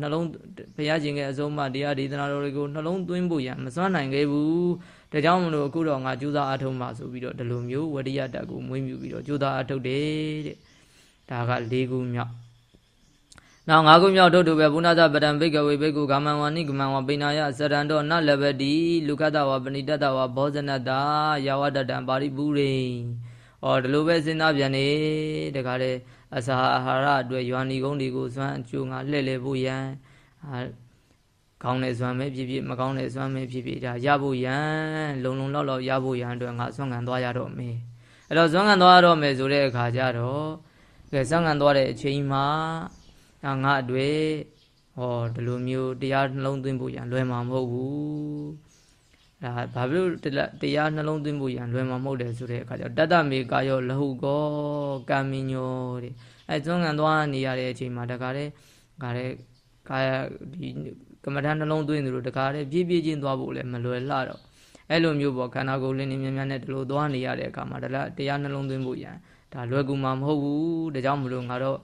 Speaker 1: နှလုံးဘုရားရှင်ရဲ့အဆုံးအမတရားဒေသနာတော်တွေကိုနှလုံးသွင်းဖို့ရန်မစွမ်းနိုင်ခဲ့ဘူးဒါကြောင့်မလို့အခုတော့ငါကြိုးစားအထုံးပါဆိုပြီးတော့ဒီလိုမျိုးဝရိယတက်ကိုမွေးမြူပြီးတော့ကြိုးစားအထုပ်တယ်တဲ့ဒါက၄ခုမြောက်နောက်ငါးခုမြောက်ထုတ်တူပဲဘုနာသပတံဘိကဝေဘိကုဂမံဝါနိဂမံဝပိနာယစရံတော်နလဘတိလူခတဝပဏိတတဝဘောဇနတယာဝတတံပါရိပူရိ ဩဒီလိုပဲစဉ်းစားပြန်နေတခါလေအစာအာဟာရအတွက်ယွာနီကုန်းတွေကိုစွမ်းအကျိုးငါလှည့်လည်ဖို့ရန်ကောင်းတဲ့စွမ်းပဲဖြစ်ဖြစ်မကောင်းတဲ့စွမ်းပဲဖြစ်ဖြစ်ဒါရဖို့ရန်လုံလုံလောက်လောက်ရဖို့ရန်အတွက်ငါစွမ်းခံသွားရတော့မယ်အဲ့တော့စွမ်းခံသွားရတော့မယ်ဆိုတဲ့အခါကျတော့ကဲစွမ်းခံသွားတဲ့အချိန်မှာဒါငါအတွေ့ဟောဒီလိုမျိုးတရားနှလုံးသွင်းဖို့ရန်လွယ်မှာမဟုတ်ဘူး ဒါဘာဖြစ်လို့တရားနှလုံးသွင်းဖို့ရန်လွယ်မှာမဟုတ်တယ်ဆိုတဲ့အခါကျတော့တတ္တမေကာယောလဟုကောကံမညောတဲ့အဲစွမ်းခံသွားနေရတဲ့အချိန်မှာတခါတည်းခါတဲ့ကာယဒီကမ္မထာနှလုံးသွင်းသလိုတခါတည်းပြည့်ပြည့်ချင်းသွားဖို့လည်းမလွယ်လှတော့အဲ့လိုမျိုးပေါ့ခန္ဓာကိုယ်လေးနေများများနဲ့ဒီလိုသွားနေရတဲ့အခါမှာဒါလည်းတရားနှလုံးသွင်းဖို့ရန်ဒါလွယ်ကူမှာမဟုတ်ဘူးဒါကြောင့်မလို့ငါတော့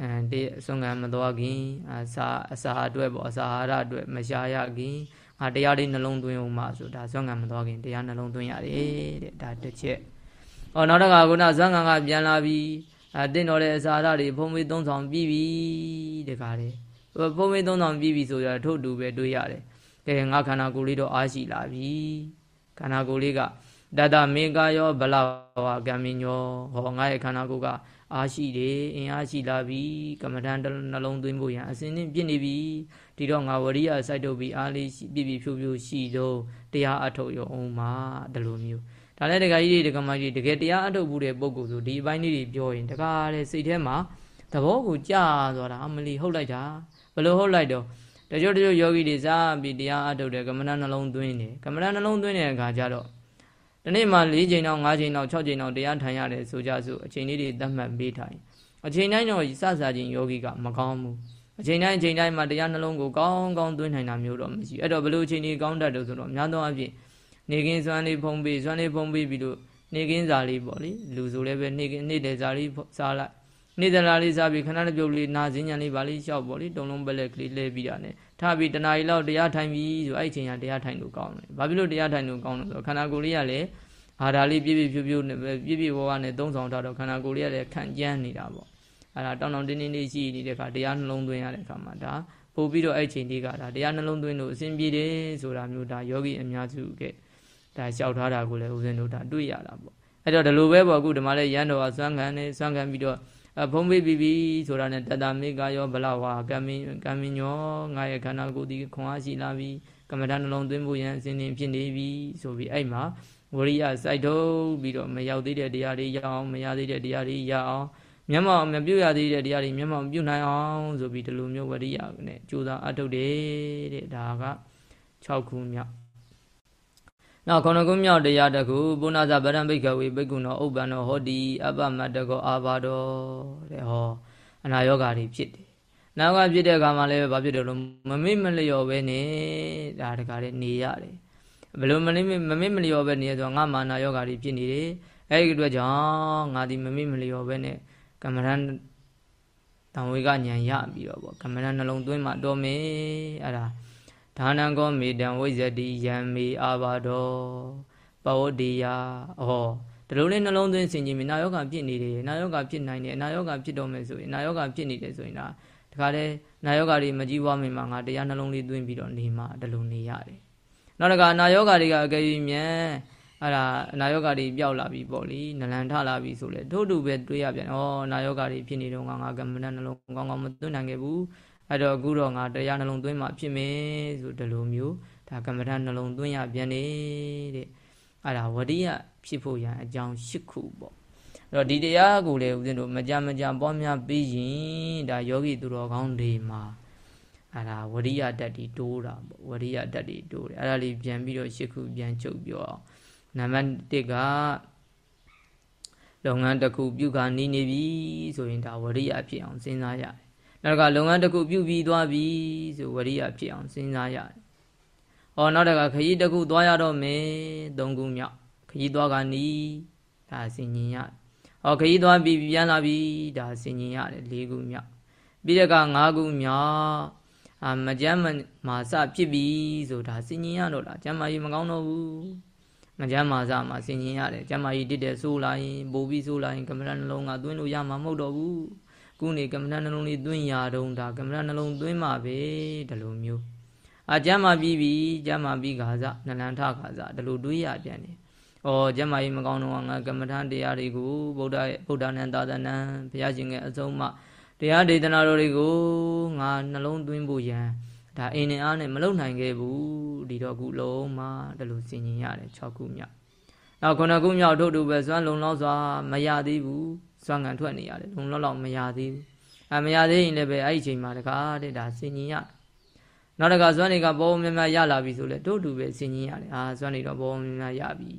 Speaker 1: အဲဒီအစွမ်းကံမသွားခင်အစာအစာအတွက်ပေါ့အစာအာဟာရအတွက်မရှာရခင် ငါတရားလေးနှလုံးသွင်းအောင်မှဆိုဒါစွမ်းကံမသွားခင်တရားနှလုံးသွင်းရတယ်တဲ့ဒါတစ်ချက်ဟောနောက်တစ်ခါခုနဇွမ်းကံကပြန်လာပြီးအတင်းတော်တဲ့အစာအာဟာရတွေဖုံးပြီးသုံးဆောင်ပြီးပြီတခါလေဖုံးပြီးသုံးဆောင်ပြီးပြီဆိုရထို့တူပဲတွေးရတယ်ကဲငါခန္ဓာကိုယ်လေးတော့အားရှိလာပြီခန္ဓာကိုယ်လေးကတတမေကာယောဗလဝကံမညောဟောငါရဲ့ခန္ဓာကိုယ်က အားရှိတယ်အင်အားရှိလာပြီကမ္မထန်နှလုံးသွင်းဖို့ရန်အစဉ်နဲ့ပြည့်နေပြီဒီတော့ငါဝရိယစိုက်ထုတ်ပြီးအားလေးပြည့်ပြည့်ဖြိုးဖြိုးရှိတော့တရားအထုတ်ရောအောင်မှာဒီလိုမျိုးဒါလည်းတခါကြီးတွေတကမကြီးတကယ်တရားအထုတ်မှုတဲ့ပုံကိုယ်ဆိုဒီအပိုင်းလေးတွေပြောရင်တခါတဲ့စိတ်ထဲမှာသဘောကိုကြာသွားတာအမလီဟုတ်လိုက်တာဘယ်လိုဟုတ်လိုက်တော့တချို့တချို့ယောဂီတွေစားပြီးတရားအထုတ်တယ်ကမ္မထနှလုံးသွင်းတယ်ကမ္မထနှလုံးသွင်းတဲ့အခါကျတော့ ဒီနေ့မှ၄ချိန်တော့၅ချိန်တော့၆ချိန်တော့တရားထိုင်ရတယ်ဆိုကြစို့အချိန်လေးတွေသတ်မှတ်ပေးထိုင်အချိန်တိုင်းတော့စစချင်းယောဂီကမကောင်းဘူးအချိန်တိုင်းအချိန်တိုင်းမှာတရားနှလုံးကိုကောင်းကောင်းသွင်းနိုင်တာမျိုးတော့မရှိအဲ့တော့ဘလို့အချိန်ကြီးကောင်းတတ်လို့ဆိုတော့များသောအားဖြင့်နေကင်းစွမ်းလေးဖုံးပေးစွမ်းလေးဖုံးပေးပြီးလို့နေကင်းစာလေးပေါ့လေလူဆိုလည်းပဲနေကင်းနေတဲ့စာလေးစားလိုက်နေတဲ့လာလေးစားပြီးခဏတစ်ပြုတ်လေးနာစင်းညာလေးပါလေးရှောက်ပေါ့လေတုံလုံးပလက်ကလေးလဲပြီးတာ ਨੇ ထားပြီးတနားရီလောက်တရားထိုင်ပြီးဆိုအဲ့ချိန်ကတရားထိုင်လို့ကောင်းတယ်ဘာဖြစ်လို့တရားထိုင်လို့ကောင်းလဲဆိုတော့ခန္ဓာကိုယ်လေးကလည်းအာဓာလေးပြည့်ပြည့်ဖြူဖြူနဲ့ပြည့်ပြည့်ဝဝနဲ့သုံးဆောင်ထားတော့ခန္ဓာကိုယ်လေးကလည်းခန့်ကျန်းနေတာပေါ့အဲ့ဒါတောင်းတောင်းတင်းတင်းလေးရှိနေတဲ့အခါတရားနှလုံးသွင်းရတဲ့အခါမှာဒါပို့ပြီးတော့အဲ့ချိန်လေးကဒါတရားနှလုံးသွင်းလို့အစဉ်ပြေတယ်ဆိုတာမျိုးဒါယောဂီအများစုကဒါလျှောက်ထားတာကိုလည်းဦးဇင်းတို့ဒါတွေ့ရတာပေါ့အဲ့တော့ဒီလိုပဲပေါ့အခုဒီမှာလဲရန်တော်ကစွမ်းခံနေစွမ်းခံပြီးတော့ အဖုံးပေးပြီးပြီဆိုတာနဲ့တတမေကယောဗလဝါကမင်းကမင်းညောငါရဲ့ခန္ဓာကိုယ်ဒီခွန်အားရှိလာပြီကမ္မဋ္ဌာန်းနှလုံးသွင်းဖို့ရန်အစဉ်ဖြစ်နေပြီဆိုပြီးအဲ့မှာဝရိယစိုက်ထုတ်ပြီးတော့မရောက်သေးတဲ့တရားတွေရအောင်မရသေးတဲ့တရားတွေရအောင်မျက်မှောင်မပြုတ်ရသေးတဲ့တရားတွေမျက်မှောင်ပြုတ်နိုင်အောင်ဆိုပြီးဒီလိုမျိုးဝရိယနဲ့ကြိုးစားအထုတ်တယ်တဲ့ဒါက6ခုမြောက် နောက်ခொနကုမြောက်တရားတခုပုဏ္ဏဇဗရံဘိကဝေဘိက္ခုနောဥပ္ပန္နောဟောတိအပ္ပမတ္တကောအာဘာဒောတဲ့ဟောအနာယောဂါတွေဖြစ်တယ်။နောက်ကဖြစ်တဲ့အခါမှာလည်းဘာဖြစ်တယ်လို့မမေ့မလျော်ပဲနဲ့ဒါတကားလေးနေရတယ်ဘယ်လိုမလေးမမေ့မလျော်ပဲနေရဆိုငါမာနာယောဂါတွေဖြစ်နေတယ်အဲ့ဒီအတွက်ကြောင့်ငါဒီမမေ့မလျော်ပဲနဲ့ကမ္မရန်တံဝေကညံရပြီးတော့ပေါ့ကမ္မရန်နှလုံးသွင်းမှတော်မေအဲ့ဒါ ဒါနံကောမေတံဝိဇ္ဇတိယံမေအာဘာဒောပဝတိယဩဒီလိုလေးနှလုံးသွင်းဆင်ခြင်ပြီးနာယောဂဖြစ်နေတယ်နာယောဂဖြစ်နိုင်တယ်နာယောဂဖြစ်တော့မယ်ဆိုရင်နာယောဂဖြစ်နေတယ်ဆိုရင်ဒါတခါတည်းနာယောဂတွေမကြီးပွားမိမှာငါတရားနှလုံးလေးသွင်းပြီးတော့နေမှဒီလိုနေရတယ်နောက်တစ်ခါအနာယောဂါတွေကအကယ်၍မြန်အဲ့ဒါအနာယောဂါတွေပျောက်လာပြီပေါ့လေနလန်ထလာပြီဆိုလေထို့တူပဲတွေးရပြန်ဩအနာယောဂါတွေဖြစ်နေတော့ငါငါကမ္မဏနှလုံးကောင်းကောင်းမသွင်းနိုင်ခဲ့ဘူး အဲ့တော့အခုတော့ငါတရားနှလုံးသွင်းမှဖြစ်မယ်ဆိုဒီလိုမျိုးဒါကမ္မဋ္ဌာန်းနှလုံးသွင်းရပြန်နေတဲ့အဲ့ဒါဝရိယဖြစ်ဖို့ရန်အကြောင်း၈ခုပေါ့အဲ့တော့ဒီတရားကိုလည်းဦးဇင်းတို့မကြမကြပွားများပြီးရင်ဒါယောဂီသူတော်ကောင်းတွေမှာအဲ့ဒါဝရိယတတ်တီတိုးတာပေါ့ဝရိယတတ်တီတိုးတယ်အဲ့ဒါလေးပြန်ပြီးတော့၈ခုပြန်ချုပ်ပြောအောင်နံပါတ်1ကလုပ်ငန်းတစ်ခုပြုခါနေနေပြီဆိုရင်ဒါဝရိယဖြစ်အောင်စဉ်းစားရတယ် နောက်ကလုပ်ငန်းတစ်ခုပြုပြီးသွားပြီဆိုဝရိယဖြစ်အောင်စဉ်းစားရတယ်။အော်နောက်တကခရီးတစ်ခုသွားရတော့မယ်သုံးခုမြောက်ခရီးသွားကနီးဒါဆင်ញင်ရတယ်။အော်ခရီးသွားပြီးပြန်လာပြီဒါဆင်ញင်ရတယ်၄ခုမြောက်ပြီးတဲ့က၅ခုမြောက်အာမကြမ်းမာစဖြစ်ပြီဆိုတာဆင်ញင်ရတော့လားကျမ်းမာရေးမကောင်းတော့ဘူး။မကြမ်းမာစမှာဆင်ញင်ရတယ်ကျမ်းမာရေးတစ်တဲ့ဆိုးလာရင်ပိုပြီးဆိုးလာရင်ကမ္မရနှလုံးကသွင်းလို့ရမှာမဟုတ်တော့ဘူး။ ခုနေကမ္မဋ္ဌာန်းနှလုံးလေးသွင်းရတုံးဒါကမ္မဋ္ဌာန်းနှလုံးသွင်းမှာပဲဒီလိုမျိုးအာကျမ်းမာပြီးပြီကျမ်းမာပြီးခါစနလန်ထခါစဒီလိုတွေးရပြန်တယ်။အော်ကျမ်းမာရေးမကောင်းတော့ငါကမ္မဋ္ဌာန်းတရားတွေကိုဗုဒ္ဓရဲ့ဗုဒ္ဓနဲ့သာသနာဘုရားရှင်ရဲ့အဆုံးအမတရားဒေသနာတော်တွေကိုငါနှလုံးသွင်းဖို့ရန်ဒါအင်းနဲ့အားနဲ့မလုံနိုင်ခဲ့ဘူးဒီတော့ခုလုံးမှဒီလိုစင်ញင်ရတယ်6ခုမြောက်နောက်ခုနှစ်ခုမြောက်တို့တို့ပဲစွမ်းလုံလောက်စွာမရသေးဘူး စွမ်းငံထွက်နေရတယ်လုံလောက်လောက်မရသေးဘူးအမရသေးရင်လည်းပဲအဲ့ဒီအချိန်မှာတကားတဲ့ဒါစင်ញင်ရနောက်တကစွမ်းတွေကဘောများများရလာပြီဆိုလဲတို့တူပဲစင်ញင်ရတယ်အာစွမ်းတွေတော့ဘောများများရပြီ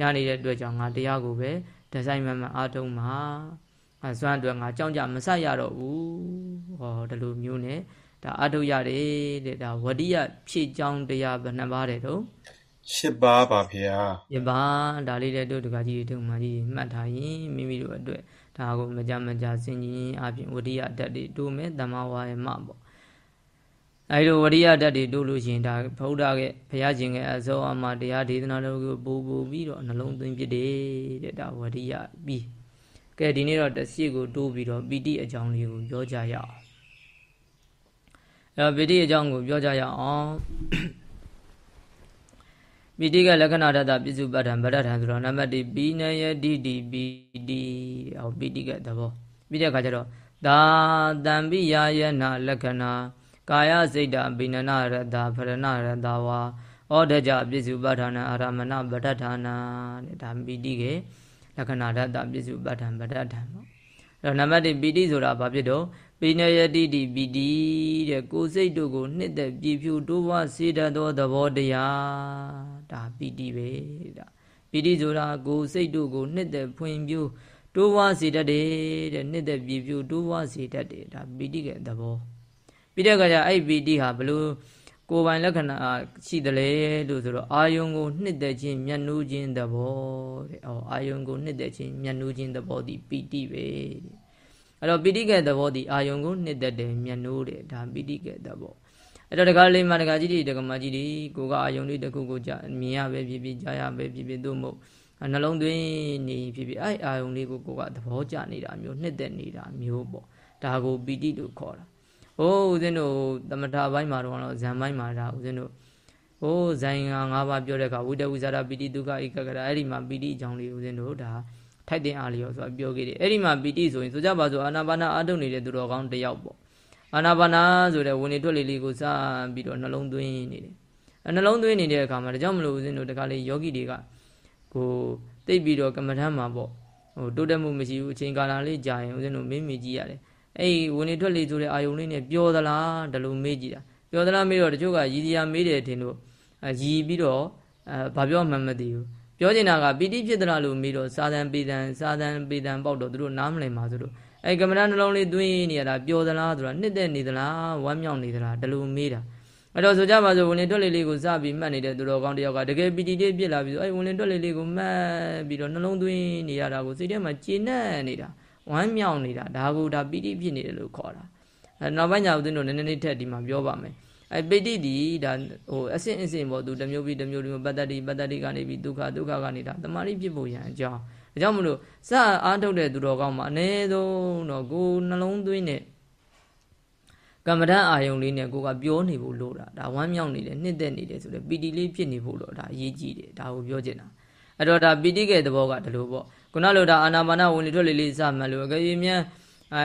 Speaker 1: ရနေတဲ့အတွက်ကြောင့်ငါတရားကိုပဲဒီဇိုင်းမှန်မှန်အားထုတ်မှာအစွမ်းအတွက်ငါကြောင်းကြမဆက်ရတော့ဘူးဟောဒီလိုမျိုးနဲ့ဒါအားထုတ်ရတယ်တဲ့ဒါဝတိယဖြည့်ကြောင်းတရားဘယ်နှပါးတဲ့တော့
Speaker 2: ရှစ်ပါးပါဗျာ
Speaker 1: ရှစ်ပါးဒါလေးတဲ့တို့တကကြီးတို့မှကြီးမှတ်ထားရင်မိမိတို့အတွက် ဒါကိုမကြမကြစင်ကြီးအပြင်ဝရိယဓာတ်တွေတိုးမယ်တမဝါယမပေါ့အဲလိုဝရိယဓာတ်တွေတိုးလို့ရှိရင်ဒါဘုရားရဲ့ဘုရားရှင်ရဲ့အစောအမတရားဒေသနာတော်ကိုပူပူပြီးတော့နှလုံးသွင်းဖြစ်တယ်တဲ့ဒါဝရိယပြီးကဲဒီနေ့တော့တစီကိုတိုးပြီးတော့ပီတိအကြောင်းလေးကိုပြောကြရအောင်အဲပီတိအကြောင်းကိုပြောကြရအောင် ပိဋိကလက္ခဏာတတပြစ္စုပ္ပတံဗရထံဆိုတော့နံပါတ်1ပိနယတိတိပိတိဟောပိဋိကသဘောပြီးတဲ့အခါကျတော့သာတံပိယာယနာလက္ခဏာကာယစိတ်တပိဏနာရတဖရဏရတဝါဩဒကြပြစ္စုပ္ပတံအာရမဏဗရထနာတဲ့ဒါပိဋိကေလက္ခဏာတတပြစ္စုပ္ပတံဗရထံပေါ့အဲ့တော့နံပါတ်1ပိဋိဆိုတာဘာဖြစ်တော့ပိနယတိတိပိတိတဲ့ကိုယ်စိတ်တို့ကိုနှစ်သက်ပြည့်ဖြူတိုးပွားစေတတ်သောသဘောတရား ဒါပီတိပဲဒါပီတိဆိုတာကိုယ်စိတ်တို့ကိုနှစ်သက်ဖွင့်ပြိုးတိုးပွားစေတတ်တယ်တဲ့နှစ်သက်ပြည့်ဖြူတိုးပွားစေတတ်တယ်ဒါပီတိရဲ့သဘောပြီးတဲ့အခါကျအဲ့ပီတိဟာဘလို့ကိုယ်ပိုင်လက္ခဏာရှိတယ်လေလို့ဆိုတော့အာယုံကိုနှစ်သက်ခြင်းမျက်နှိုးခြင်းသဘောတဲ့။အော်အာယုံကိုနှစ်သက်ခြင်းမျက်နှိုးခြင်းသဘောဒီပီတိပဲတဲ့။အဲ့တော့ပီတိကဲသဘောဒီအာယုံကိုနှစ်သက်တယ်မျက်နှိုးတယ်ဒါပီတိကဲသဘော။ အဲ့တော့တကားလေးမှာတကားကြီးတွေတကမကြီးတွေကိုကအာယုံလေးတစ်ခုကိုကြမြင်ရပဲဖြစ်ဖြစ်ကြားရပဲဖြစ်ဖြစ်သို့မဟုတ်နှလုံးသွင်းနေဖြစ်ဖြစ်အဲ့အာယုံလေးကိုကိုကသဘောကျနေတာမျိုးနှစ်သက်နေတာမျိုးပေါ့ဒါကိုပီတိလို့ခေါ်တာဟိုးဦးဇင်းတို့သမထဘိုင်းမှာတော့ဇံဘိုင်းမှာဒါဦးဇင်းတို့ဟိုးဇိုင်ငါ၅ပါးပြောတဲ့အခါဝိတဝိဇာရပီတိဒုက္ခဧကဂရအဲ့ဒီမှာပီတိအကြောင်းလေးဦးဇင်းတို့ဒါထိုက်တဲ့အားလျော်ဆိုတာပြောခဲ့တယ်အဲ့ဒီမှာပီတိဆိုရင်ဆိုကြပါစို့အာနာပါနာအာထုတ်နေတဲ့သူတော်ကောင်းတစ်ယောက်ပေါ့ အာနာပါနာဆိုတဲ့ဝင်နေထွက်လေလေးကိုစပြီးတော့နှလုံးသွင်းနေတယ်အဲနှလုံးသွင်းနေတဲ့အခါမှာဒါကြောင့်မလို့ဦးဇင်းတို့တခါလေယောဂီတွေကကိုတိတ်ပြီးတော့ကမ္မထမ်းမှာပေါ့ဟိုတိုးတက်မှုမရှိဘူးအချိန်ကာလလေးကြာရင်ဦးဇင်းတို့မေးမိကြည့်ရတယ်အဲ့ဒီဝင်နေထွက်လေဆိုတဲ့အာယုံလေးနဲ့ပျော်သလားဒါလိုမေးကြည့်တာပျော်သလားမေးတော့တချို့ကရည်စရာမေးတယ်ထင်လို့အဲရည်ပြီးတော့အဲဘာပြောမှမသိဘူးပြောချင်တာကပီတိဖြစ်သလားလို့မေးတော့စာသံပေတံစာသံပေတံပေါက်တော့သူတို့နားမလည်ပါဆိုလို့ အဲကမ္မဋ္ဌာန်းနှလုံးလေးသွင်းနေရတာပျော်သလားဆိုတာနှစ်သက်နေသလားဝမ်းမြောက်နေသလားဒီလိုမေးတာအဲ့တော့ဆိုကြပါစို့ဝင်လေတွက်လေးလေးကိုစပြီးမှတ်နေတဲ့သူတော်ကောင်းတယောက်ကတကယ်ပီတိလေးပြစ်လာပြီးဆိုအဲ့ဝင်လေတွက်လေးလေးကိုမှတ်ပြီးတော့နှလုံးသွင်းနေရတာကိုစိတ်ထဲမှာကျေနပ်နေတာဝမ်းမြောက်နေတာဒါကိုဒါပီတိဖြစ်နေတယ်လို့ခေါ်တာအဲနောက်ပိုင်းကျဦးဇင်းတို့နည်းနည်းလေးထက်ဒီမှာပြောပါမယ်အဲပိဋိဒီဒါဟိုအစင်အစင်ပေါ့သူတစ်မျိုးပြီးတစ်မျိုးဒီမျိုးပတ္တတိပတ္တတိကနေပြီးဒုက္ခဒုက္ခကနေဒါတမာတိဖြစ်ဖို့ရန်အကြောင်း ဒါကြောင့်မလို့စအားထုတ်တဲ့သူတော်ကောင်းမှာအ ਨੇ ဆုံးတော့ကိုနှလုံးသွင်းတဲ့ကမ္မဋ္ဌအာယုံလေးနဲ့ကိုကပြောနေဖို့လိုတာဒါဝမ်းမြောက်နေတယ်နှစ်သက်နေတယ်ဆိုတော့ပီတိလေးဖြစ်နေဖို့တော့ဒါအရေးကြီးတယ်ဒါကိုပြောချင်တာအဲ့တော့ဒါပီတိကဲသဘောကဒီလိုပေါ့ခုနလိုဒါအာနာပါနဝင်လေထွက်လေလေးစမှန်လို့အကယ်၍မြန်အဲ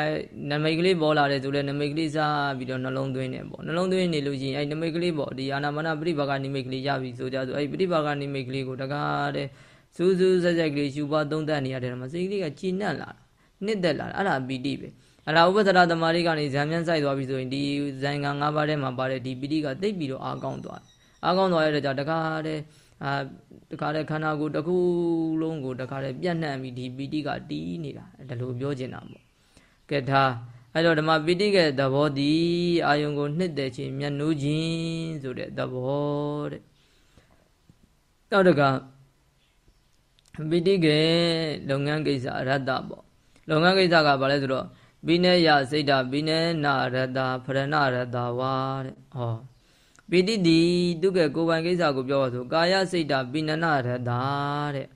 Speaker 1: နမိတ်ကလေးပေါ်လာတယ်ဆိုလဲနမိတ်ကလေးစားပြီးတော့နှလုံးသွင်းတယ်ပေါ့နှလုံးသွင်းနေလို့ရှိရင်အဲနမိတ်ကလေးပေါ့ဒီအာနာပါနပရိပါကနိမိတ်ကလေးရပြီဆိုကြဆိုအဲပရိပါကနိမိတ်ကလေးကိုတကားတဲ့ စူးစူးဆက်ဆက်ကလေးရှုပွားသုံးသပ်နေရတယ်မှာစိတ်ကလေးကကြည်နက်လာတာနှစ်သက်လာတာအဲ့ဒါပီတိပဲအလားဥပဒရာသမารိကနေဇံမြန်းဆိုင်သွားပြီဆိုရင်ဒီဇန်က၅ပါးထဲမှာပါတဲ့ဒီပီတိကတိတ်ပြီးတော့အားကောင်းသွားအားကောင်းသွားရတဲ့ကြောင့်တကားတဲ့အာတခါတည်းခန္ဓာကိုယ်တစ်ခုလုံးကိုတခါတည်းပြန့်နှံ့ပြီးဒီပီတိကတီးနေတာဒါလိုပြောချင်တာပေါ့ကဲဒါအဲ့တော့ဓမ္မပီတိကသဘောဒီအာယုံကိုနှစ်သက်ခြင်းမျက်နှိုးခြင်းဆိုတဲ့သဘောတဲ့နောက်တက ပီတိကလုပ်ငန်းကိစ္စအရတ္တပေါ့လုပ်ငန်းကိစ္စကဘာလဲဆိုတော့ဘိနေယစိတ်တာဘိနေနာရတ္တဖရဏရတ္တဝါတဲ့ဟောပိဋိတိသူကကိုယ်ပိုင်ကိစ္စကိုပြောပါဆိုကာယစိတ်တာပိဏနရတ္တာတဲ့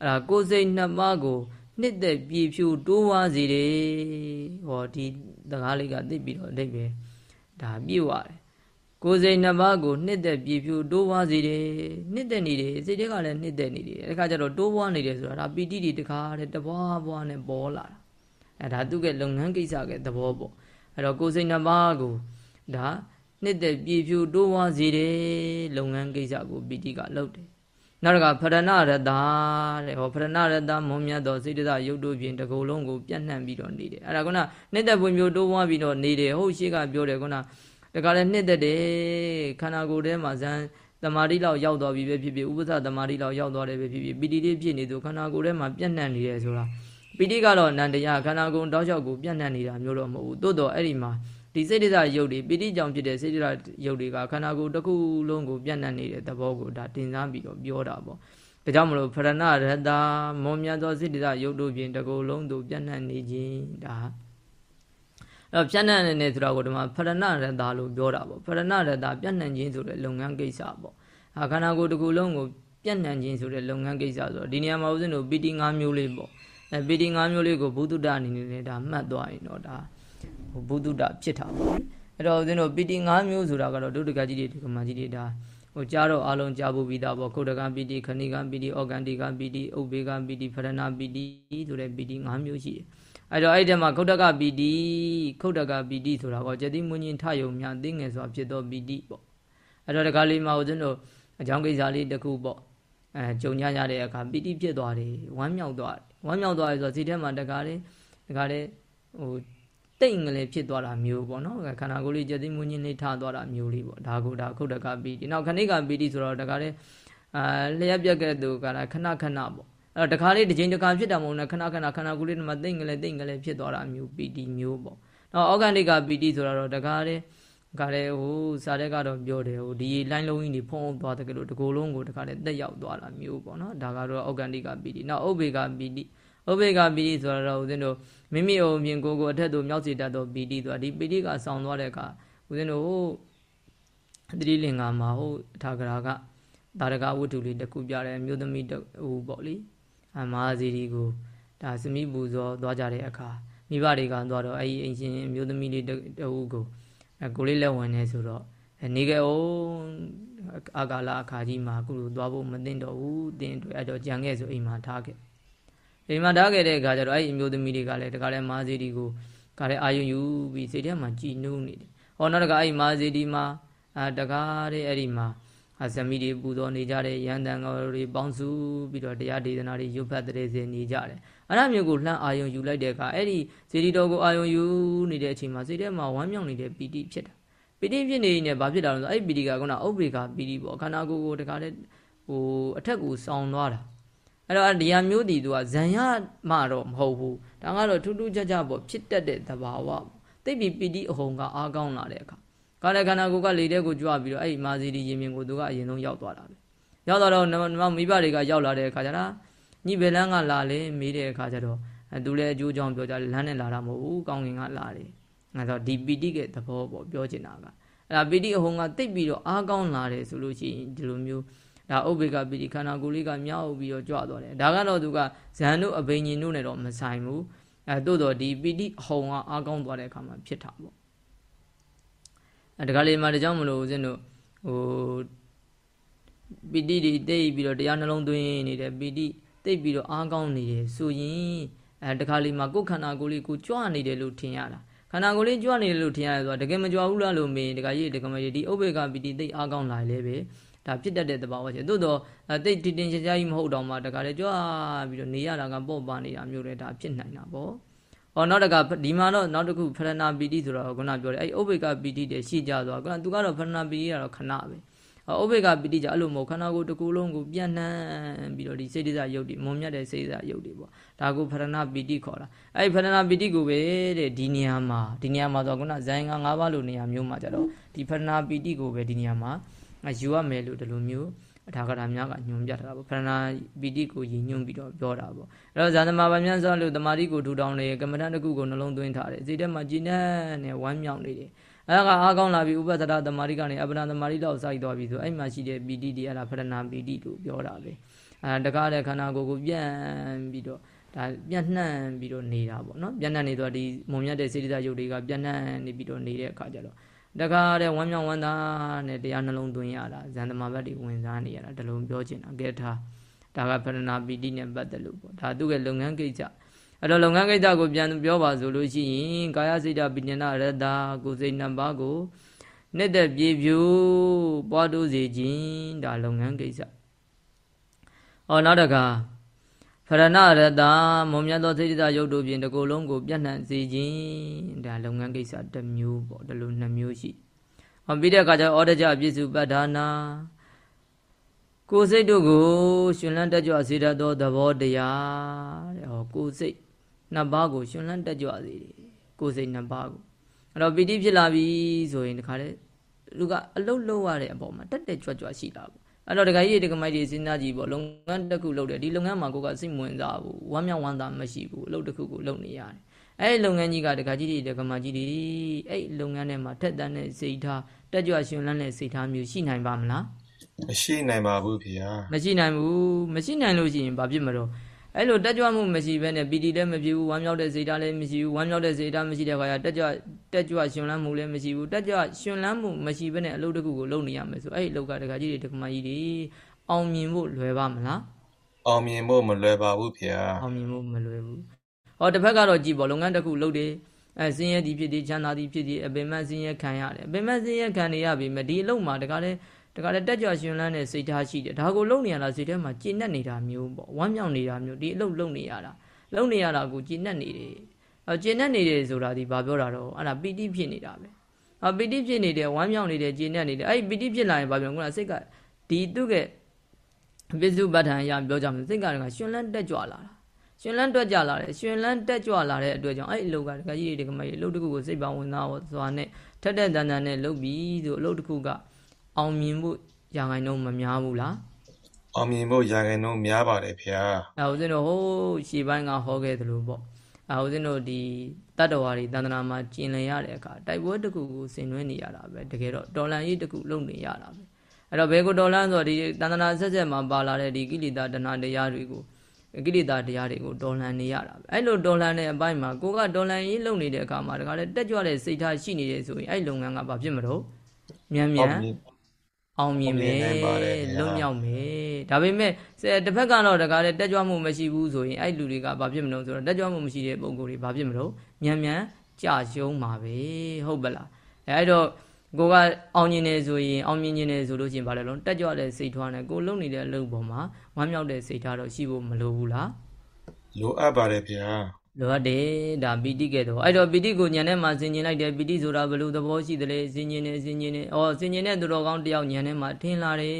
Speaker 1: အဲ့ဒါကိုယ်စိတ်နှစ်ပါးကိုနှစ်သက်ပြည့်ဖြူတိုးဝါစေတယ်ဟောဒီတကားလေးကသိပြီးတော့အဓိပ္ပာယ်ဒါပြည့်သွားတယ် ကိုယ်စိတ်နှစ်ပါးကိုနှစ်သက်ပြည့်ဖြူတိုးဝါစေတယ်နှစ်သက်နေတယ်စိတ်တွေကလည်းနှစ်သက်နေတယ်အဲ့ခါကျတော့တိုးဝါနေတယ်ဆိုတာဒါပိဋိတိတကားတဲ့တဘွားဘွားနဲ့ပေါ်လာတာအဲ့ဒါသူကလုပ်ငန်းကိစ္စကသဘောပေါ့အဲ့တော့ကိုယ်စိတ်နှစ်ပါးကိုဒါနှစ်သက်ပြည့်ဖြူတိုးဝါစေတယ်လုပ်ငန်းကိစ္စကိုပိဋိကလုပ်တယ်နောက်တစ်ခါဖရဏရတတဲ့ဟောဖရဏရတမွန်မြတ်သောစိတ္တဇရုပ်တို့ဖြင့်တကူလုံးကိုပြန့်နှံ့ပြီးတော့နေတယ်အဲ့ဒါကနှစ်သက်ပွင့်ပြိုတိုးဝါပြီးတော့နေတယ်ဟုတ်ရှိကပြောတယ်ခုန တခါလဲနှစ်သက်တယ်ခန္ဓာကိုယ်ထဲမှာဇန်တမာတိလောက်ရောက်သွားပြီပဲဖြစ်ဖြစ်ဥပ္ပသတမာတိလောက်ရောက်သွားတယ်ပဲဖြစ်ဖြစ်ပီတိလေးဖြစ်နေသူခန္ဓာကိုယ်ထဲမှာပြန့်နှံ့နေတယ်ဆိုတာပီတိကတော့အနန္တရားခန္ဓာကိုယ်တောက်လျှောက်ကိုပြန့်နှံ့နေတာမျိုးတော့မဟုတ်ဘူးတိုးတော့အဲ့ဒီမှာဒီစိတ်ဒိဋ္ဌယုတ်တွေပိဋိကြောင့်ဖြစ်တဲ့စိတ်ဒိဋ္ဌယုတ်တွေကခန္ဓာကိုယ်တစ်ခုလုံးကိုပြန့်နှံ့နေတဲ့သဘောကိုဒါတင်စားပြီးတော့ပြောတာပေါ့ဒါကြောင့်မလို့ဖရဏရတ္တာမောမြတ်သောစိတ္တယုတ်တို့ဖြင့်တကူလုံးသို့ပြန့်နှံ့နေခြင်းဒါ အဲ့ပြန့်နှံ့နေတယ်ဆိုတော့ဒီမှာဖရဏရတ္တာလို့ပြောတာပေါ့ဖရဏရတ္တာပြန့်နှံ့ခြင်းဆိုတဲ့လုပ်ငန်းကိစ္စပေါ့အခန္ဓာကိုယ်တကူလုံးကိုပြန့်နှံ့ခြင်းဆိုတဲ့လုပ်ငန်းကိစ္စဆိုတော့ဒီနေရာမှာဦးဇင်းတို့ပီတိ၅မျိုးလေးပေါ့အဲပီတိ၅မျိုးလေးကိုဘုဒ္ဓတအနေနဲ့ဒါမှတ်သွားရင်တော့ဒါဟိုဘုဒ္ဓဖြစ်တာပေါ့အဲ့တော့ဦးဇင်းတို့ပီတိ၅မျိုးဆိုတာကတော့ဒုဒကကြီးတွေဒီကမကြီးတွေဒါဟိုကြားတော့အလုံးကြားဖို့ပြီးသားပေါ့ခုတ်တကံပီတိခဏိကံပီတိဩဂန္တိကံပီတိဥပ္ပေကံပီတိဖရဏပီတိဆိုတဲ့ပီတိ၅မျိုးရှိတယ် အဲ့တော့အဲ့ဒီမှာခုတ်တကပီတိခုတ်တကပီတိဆိုတာကကျတိမွင်းချင်းထယုံမြသိငယ်စွာဖြစ်သောပီတိပေါ့အဲ့တော့တခါလေးမှာဦးဇင်းတို့အကြောင်းကိစ္စလေးတစ်ခုပေါ့အဲကြုံကြရတဲ့အခါပီတိဖြစ်သွားတယ်ဝမ်းမြောက်သွားတယ်ဝမ်းမြောက်သွားတယ်ဆိုတော့စိတ်ထဲမှာတခါလေးတခါလေးဟိုတိတ်ငလေးဖြစ်သွားတာမျိုးပေါ့နော်ခန္ဓာကိုယ်လေးကြတိမွင်းချင်းလေးထားသွားတာမျိုးလေးပေါ့ဒါကိုဒါခုတ်တကပီတိနောက်ခဏိကပီတိဆိုတော့တခါလေးအာလျှက်ပြက်ကဲ့သို့ကလာခဏခဏပေါ့ အဲ့တော့တခါလေးတစ်ချိန်တစ်ခါဖြစ်တာမဟုတ်နဲ့ခဏခဏခန္ဓာကိုယ်လေးမှာတိတ်ငလေးတိတ်ငလေးဖြစ်သွားတာမျိုးပီတိမျိုးပေါ့နောက်အောဂန္တိကပီတိဆိုတော့တခါလေးကလည်းဟိုစားတဲ့ကတော့ပြောတယ်ဟိုဒီလိုင်းလုံးကြီးနေဖုံးသွားတဲ့ကလို့တကိုယ်လုံးကိုတခါလေးတက်ရောက်သွားတာမျိုးပေါ့နော်ဒါကတော့အောဂန္တိကပီတိနောက်ဥပေကပီတိဥပေကပီတိဆိုတော့ဦးဇင်းတို့မိမိအုံမြင်ကိုယ်ကိုအထက်သို့မြောက်စေတတ်သောပီတိဆိုတာဒီပီတိကဆောင်းသွားတဲ့အခါဦးဇင်းတို့ဟိုသတိလင်္ကာမှာဟိုထာဂရာကဒါရကဝတ္ထုလေးတစ်ခုပြတယ်မြို့သမီးဟိုပေါ့လေအ မဟာစီရီကိုဒါစမိပူဇော်သွားကြတဲ့အခါမိဘတွေကသွားတော့အဲ့ဒီအင်ရှင်မြို့သမီးလေးတဟူကိုကိုလေးလက်ဝင်နေဆိုတော့နေကြအောင်အာကာလအခါကြီးမှာအခုလိုသွားဖို့မသိတော့ဘူးတင်းတွေ့အဲ့တော့ကြံခဲ့ဆိုအိမ်မှာထားခဲ့အိမ်မှာထားခဲ့တဲ့အခါကျတော့အဲ့ဒီအမျိုးသမီးတွေကလည်းတခါလဲမာဇီဒီကိုကလည်းအာယုံယူပြီးစိတ်ထဲမှာကြည်နူးနေတယ်။ဟောနောက်တခါအဲ့ဒီမာဇီဒီမှာအာတကားတဲ့အဲ့ဒီမှာ အဇမီတွေပူဇော်နေကြတဲ့ရန်တန်တော်တွေပေါင်းစုပြီးတော့တရားဒေသနာတွေရွတ်ဖတ်တဲ့စေနေကြတယ်။အဲ့ဒါမျိုးကိုလှမ်းအာယုံယူလိုက်တဲ့အခါအဲ့ဒီဇေဒီတော်ကိုအာယုံယူနေတဲ့အချိန်မှာစိတ်ထဲမှာဝမ်းမြောက်နေတဲ့ပီတိဖြစ်တာ။ပီတိဖြစ်နေရင်ဘာဖြစ်တာလဲဆိုအဲ့ဒီပီတိကခုနဥပ္ပေကပီတိပေါ့ခန္ဓာကိုယ်ကိုတခါလဲဟိုအထက်ကိုစောင်းသွားတာ။အဲ့တော့ဒီဟာမျိုးတည်သူကဇံရမှတော့မဟုတ်ဘူးဒါကတော့ထူးထူးခြားခြားပေါ့ဖြစ်တတ်တဲ့သဘာဝသိပြီပီတိအဟုန်ကအားကောင်းလာတဲ့အခါ ကာလခန္ဓာကိုယ်ကလေတဲ့ကိုကြွပြီးတော့အဲ့ဒီမာစီဒီရင်မြင်ကိုသူကအရင်ဆုံးရောက်သွားတာပဲရောက်သွားတော့မိဘတွေကရောက်လာတဲ့အခါကျတော့ညီဘယ်လန်းကလာလဲမေးတဲ့အခါကျတော့သူလည်းအကျိုးကြောင့်ပြောကြလမ်းနဲ့လာတာမဟုတ်ဘူးကောင်းကင်ကလာတယ်အဲဆိုဒီပီတိရဲ့သဘောပေါ့ပြောချင်တာကအဲ့ဒါပီတိအဟုန်ကတိတ်ပြီးတော့အားကောင်းလာတယ်ဆိုလို့ရှိရင်ဒီလိုမျိုးဒါဥပေကပိတိခန္ဓာကိုယ်လေးကမြောက်ပြီးတော့ကြွသွားတယ်ဒါကတော့သူကဇန်တို့အဘိညာဉ်တို့နဲ့တော့မဆိုင်ဘူးအဲတို့တော့ဒီပိတိအဟုံကအားကောင်းသွားတဲ့အခါမှာဖြစ်တာပေါ့ အဲဒါကလေးမှတကြောင်မလို့ဦးဇင်းတို့ဟိုပိတိတွေတိတ်ပြီးတော့တရားနှလုံးသွင်းနေတယ်ပိတိတိတ်ပြီးတော့အားကောင်းနေတယ်ဆိုရင်အဲတခါလီမှာကိုယ်ခန္ဓာကိုယ်လေးကိုကြွနေတယ်လို့ထင်ရတာခန္ဓာကိုယ်လေးကြွနေတယ်လို့ထင်ရတယ်ဆိုတာတကယ်မကြွဘူးလားလို့မေးရင်တခါကြီးတကယ်မကြီးဒီဥပေက္ခပီတိသိအားကောင်းလာလေပဲဒါဖြစ်တတ်တဲ့သဘာဝချက်သို့တော့တိတ်တင်တင်ချာချာကြီးမဟုတ်တော့မှတခါလေကြွပြီးတော့နေရတာကပေါ့ပါနေတာမျိုးတွေဒါဖြစ်နိုင်တာပေါ့ ဟောနောက်တကဒီမှာတော့နောက်တစ်ခုဖရဏပီတိဆိုတော့ခုနပြောတယ်အဲ့ဥပေက္ခပီတိတွေရှိကြသွားခုနသူကတော့ဖရဏပီတိကတော့ခဏပဲဥပေက္ခပီတိကြအဲ့လိုမဟုတ်ခန္ဓာကိုယ်တစ်ခုလုံးကိုပြန့်နှံ့ပြီးတော့ဒီစိတ်ဒိသယုတ်တွေမုံမြတ်တဲ့စိတ်ဒိသယုတ်တွေပေါ့ဒါကိုဖရဏပီတိခေါ်တာအဲ့ဖရဏပီတိကိုပဲတဲ့ဒီနေရာမှာဒီနေရာမှာဆိုခုနဇိုင်းက၅ပါးလိုနေရာမျိုးမှာကြတော့ဒီဖရဏပီတိကိုပဲဒီနေရာမှာယူရမယ်လို့ဒီလိုမျိုးအ ထာဂရများကညွန်ပြထားတာပေါ့ခန္ဓာပီတိကိုရည်ညွန်ပြီးတော့ပြောတာပေါ့အဲ့တော့ဇာသမာဗမြတ်စွာလို့တမာတိကိုထူထောင်လေကမ္မဋ္ဌာန်းတစ်ခုကိုနှလုံးသွင်းထားတယ်စိတ်ထဲမှာကြည်နက်နေဝမ်းမြောက်နေတယ်အဲ့ကအားကောင်းလာပြီးဥပဒ္ဒရာတမာတိကနေအပ္ပနာတမာတိလောက်စိုက်သွားပြီဆိုအဲ့မှာရှိတဲ့ပီတိတွေအဲ့ဒါဖရဏပီတိလို့ပြောတာပဲအဲ့တကားတဲ့ခန္ဓာကိုယ်ကိုပြန်ပြီးတော့ဒါပြန့်နှံ့ပြီးတော့နေတာပေါ့နော်ပြန့်နှံ့နေတော့ဒီမုံမြတ်တဲ့စေတသာယုတ်တွေကပြန့်နှံ့နေပြီးတော့နေတဲ့အခါကျတော့ တကားတဲ့ဝမ်းမြောက်ဝမ်းသာနဲ့တရားနှလုံးသွင်းရတာဇန်သမဘတ်တွေဝင်စားနေရတာဒါလုံးပြောချင်တာကဲထားဒါကဖရဏပီတိနဲ့ပတ်သက်လို့ပေါ့ဒါသူ့ရဲ့လုပ်ငန်းကိစ္စအဲ့တော့လုပ်ငန်းကိစ္စကိုပြန်ပြောပါဆိုလို့ရှိရင်ကာယစိတ်တပိညနာရတ္တာကိုစိတ်နှစ်ပါးကိုနှစ်သက်ပြေဖြူပွားတိုးစေခြင်းဒါလုပ်ငန်းကိစ္စ။အော်နောက်တက ဖရဏရတ္တာမုံမြတ်သောစိတ်တရုပ်တို့ဖြင့်တကူလုံးကိုပြန့်နှံ့စေခြင်းဒါလုပ်ငန်းကိစ္စတစ်မျိုးပေါ့ဒီလိုနှစ်မျိုးရှိ။ဟောပြီးတဲ့အခါကျဩဒကြပြည့်စုပဋ္ဌာနာကိုယ်စိတ်တို့ကိုရှင်လန်းတက်ကြွစေတတ်သောသဘောတရားတဲ့ဟောကိုယ်စိတ်နှစ်ပါးကိုရှင်လန်းတက်ကြွစေတယ်ကိုယ်စိတ်နှစ်ပါးကိုအဲ့တော့ပီတိဖြစ်လာပြီဆိုရင်ဒီခါလေလူကအလုတ်လုတ်ရတဲ့အပေါ်မှာတက်တက်ကြွကြွရှိတာပေါ့ အဲ့တော့ဒကာကြီးဒကာမကြီးစဉ်းစားကြည့်ပေါ့လုပ်ငန်းတစ်ခုလုပ်တယ်ဒီလုပ်ငန်းမှာကိုကစိတ်ဝင်စားဘူးဝမ်းမြောက်ဝမ်းသာမရှိဘူးအလုပ်တစ်ခုကိုလုပ်နေရတယ်အဲ့ဒီလုပ်ငန်းကြီးကဒကာကြီးဒကာမကြီးတွေအဲ့လုပ်ငန်းထဲမှာထက်တန်တဲ့စိတ်ထားတက်ကြွရှင်လန်းတဲ့စိတ်ထားမျိုးရှိနိုင်ပါမလား
Speaker 2: မရှိနိုင်ပါဘူးဗျာ
Speaker 1: မရှိနိုင်ဘူးမရှိနိုင်လို့ရှိရင်ဘာဖြစ်မလို့ အဲ့လိုတက်ကြွမှုမရှိဘဲနဲ့ပီတိလည်းမဖြစ်ဘူးဝမ်းမြောက်တဲ့စိတ်ဓာတ်လည်းမရှိဘူးဝမ်းမြောက်တဲ့စိတ်ဓာတ်မရှိတဲ့ခါကျတက်ကြွတက်ကြွရှင်လန်းမှုလည်းမရှိဘူးတက်ကြွရှင်လန်းမှုမရှိဘဲနဲ့အလုပ်တစ်ခုကိုလုပ်နေရမယ်ဆိုအဲ့ဒီအလုပ်ကတခါကြီးတွေတခါမကြီးတွေအောင်မြင်ဖို့လွယ်ပါမလား
Speaker 2: အောင်မြင်ဖို့မလွယ်ပါဘူးဗျာ
Speaker 1: အောင်မြင်ဖို့မလွယ်ဘူးဟောတစ်ဖက်ကတော့ကြည်ပေါ့လုပ်ငန်းတစ်ခုလုပ်တယ်အဲစင်းရဲသည်ဖြစ်သည်ချမ်းသာသည်ဖြစ်သည်အပင်မစင်းရဲခံရတယ်အပင်မစင်းရဲခံနေရပြီမဒီအလုပ်မှာတခါလဲ တခါလေတက်ကြွရှင်လန်းတဲ့စိတ်ထားရှိတယ်ဒါကိုလုံနေရတာစိတ်ထဲမှာကျဉ်တ်နေတာမျိုးပေါ့ဝမ်းမြောက်နေတာမျိုးဒီအလုပ်လုံနေရတာလုံနေရတာကိုကျဉ်တ်နေတယ်အဲကျဉ်တ်နေတယ်ဆိုတာဒီဘာပြောတာတော့အဲ့ဒါပီတိဖြစ်နေတာပဲအပီတိဖြစ်နေတယ်ဝမ်းမြောက်နေတယ်ကျဉ်တ်နေတယ်အဲ့ဒီပီတိဖြစ်လာရင်ဘာပြောခုနစိတ်ကဒီသူ့ရဲ့ပိစုပဋ္ဌာန်အရာပြောကြမယ်စိတ်ကလည်းရှင်လန်းတက်ကြွလာတာရှင်လန်းတွက်ကြလာတယ်ရှင်လန်းတက်ကြွလာတဲ့အတွက်ကြောင့်အဲ့ဒီအလုပ်ကတကကြီးတွေကမကြီးအလုပ်တစ်ခုကိုစိတ်ပါဝင်သားစွာနဲ့ထက်တဲ့တန်တန်နဲ့လုပ်ပြီးဆိုအလုပ်တစ်ခုက အောင်မြင်ဖို့ရာခိုင်နှုန်းမများဘူးလား
Speaker 2: အောင်မြင်ဖို့ရာခိုင်နှုန်းများပါတယ်ဗျာ
Speaker 1: အဲဦးဇင်းတို့ဟိုးရှေ့ပိုင်းကဟောခဲ့သလိုပေါ့အဲဦးဇင်းတို့ဒီတတ္တဝါတွေတန်တနာမှာကျင်လည်ရတဲ့အခါတိုက်ပွဲတစ်ခုကိုဆင်နွှဲနေရတာပဲတကယ်တော့တော်လန်ရေးတစ်ခုလုပ်နေရတာပဲအဲ့တော့ဘယ်ကိုတော်လန်ဆိုတော့ဒီတန်တနာဆက်ဆက်မှာပါလာတဲ့ဒီကိလေသာတဏှာတရားတွေကိုကိလေသာတရားတွေကိုတော်လှန်နေရတာပဲအဲ့လိုတော်လှန်တဲ့အပိုင်းမှာကိုကတော်လှန်ရေးလုပ်နေတဲ့အခါမှာတခါလေတက်ကြွတဲ့စိတ်ထားရှိနေတယ်ဆိုရင်အဲ့လုပ်ငန်းကဘာဖြစ်မလို့မြန်မြန် အောင်မြင်မယ်လွတ်မြောက်မယ်ဒါပေမဲ့တစ်ဖက်ကတော့တကားတဲ့တက်ကြွမှုမရှိဘူးဆိုရင်အဲ့လူတွေကဘာဖြစ်မလို့ဆိုတော့တက်ကြွမှုမရှိတဲ့ပုံကိုယ်တွေဘာဖြစ်မလို့မြန်မြန်ကြာရှုံးမှာပဲဟုတ်ပလားအဲ့တော့ကိုကအောင်မြင်နေဆိုရင်အောင်မြင်နေဆိုလို့ရှိရင်ဘာလဲလုံးတက်ကြွတဲ့စိတ်ထွားနဲ့ကိုလုံနေတဲ့အလုပ်ပေါ်မှာဝမ်းမြောက်တဲ့စိတ်ထားတော့ရှိဖို့မလိုဘူးလား
Speaker 2: လိုအပ်ပါတယ်ဗျာ
Speaker 1: လိုအပ်တယ်ဒါပီတိကဲတော့အဲ့တော့ပီတိကိုညံထဲမှာဆင်ញင်လိုက်တယ်ပီတိဆိုတာဘယ်လိုသဘောရှိသလဲဆင်ញင်နေဆင်ញင်နေဩဆင်ញင်တဲ့သူတော်ကောင်းတယောက်ညံထဲမှာထင်လာတယ်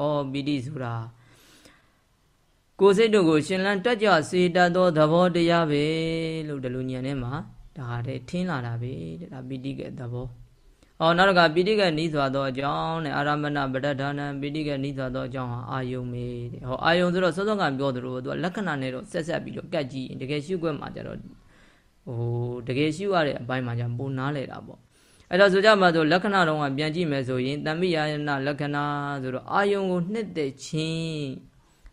Speaker 1: ဩပီတိဆိုတာကိုယ်စိတ်တို့ကိုရှင်လန်းတက်ကြွစေတတ်သောသဘောတရားပဲလို့ဒီလိုညံထဲမှာဒါတဲ့ထင်လာတာပဲတဲ့ဒါပီတိကဲသဘော။ အော်နောက်တစ်ခါပိဋိကနီးစွာသောအကြောင်းနဲ့အာရမဏပဋ္ဌာနံပိဋိကနီးစွာသောအကြောင်းဟာအာယုံမေတဲ့။ဟောအာယုံဆိုတော့စောစောကပြောသလိုသူကလက္ခဏာနဲ့တော့ဆက်ဆက်ပြီးတော့ကတ်ကြည့်တကယ်ရှုွက်မှာကြတော့ဟိုတကယ်ရှုရတဲ့အပိုင်းမှာじゃပုံနားလဲတာပေါ့။အဲ့တော့ဆိုကြမှာဆိုလက္ခဏာတော့ကပြန်ကြည့်မယ်ဆိုရင်တမ္မိယာယနာလက္ခဏာဆိုတော့အာယုံကိုနှစ်သက်ခြင်း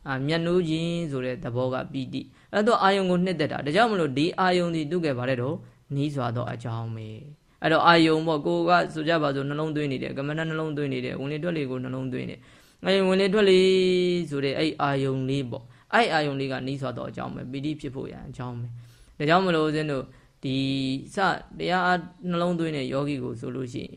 Speaker 1: အာမျက်နှိုးခြင်းဆိုတဲ့သဘောကပိဋိအဲ့တော့အာယုံကိုနှစ်သက်တာဒါကြောင့်မလို့ဒီအာယုံဒီသူကယ်ပါတဲ့တော့နီးစွာသောအကြောင်းပဲ။ အဲ့တော့အာယုံပေါ့ကိုကဆိုကြပါစို့နှလုံးသွင်းနေတယ်ကမဏနှလုံးသွင်းနေတယ်ဝင်လေထွက်လေကိုနှလုံးသွင်းနေအဲ့ဝင်လေထွက်လေဆိုတဲ့အဲ့အာယုံလေးပေါ့အဲ့အာယုံလေးကနီးစွာသောအကြောင်းပဲပီတိဖြစ်ဖို့ရန်အကြောင်းပဲဒါကြောင့်မလို့ဦးဇင်းတို့ဒီစတရားနှလုံးသွင်းတဲ့ယောဂီကိုဆိုလို့ရှိရင်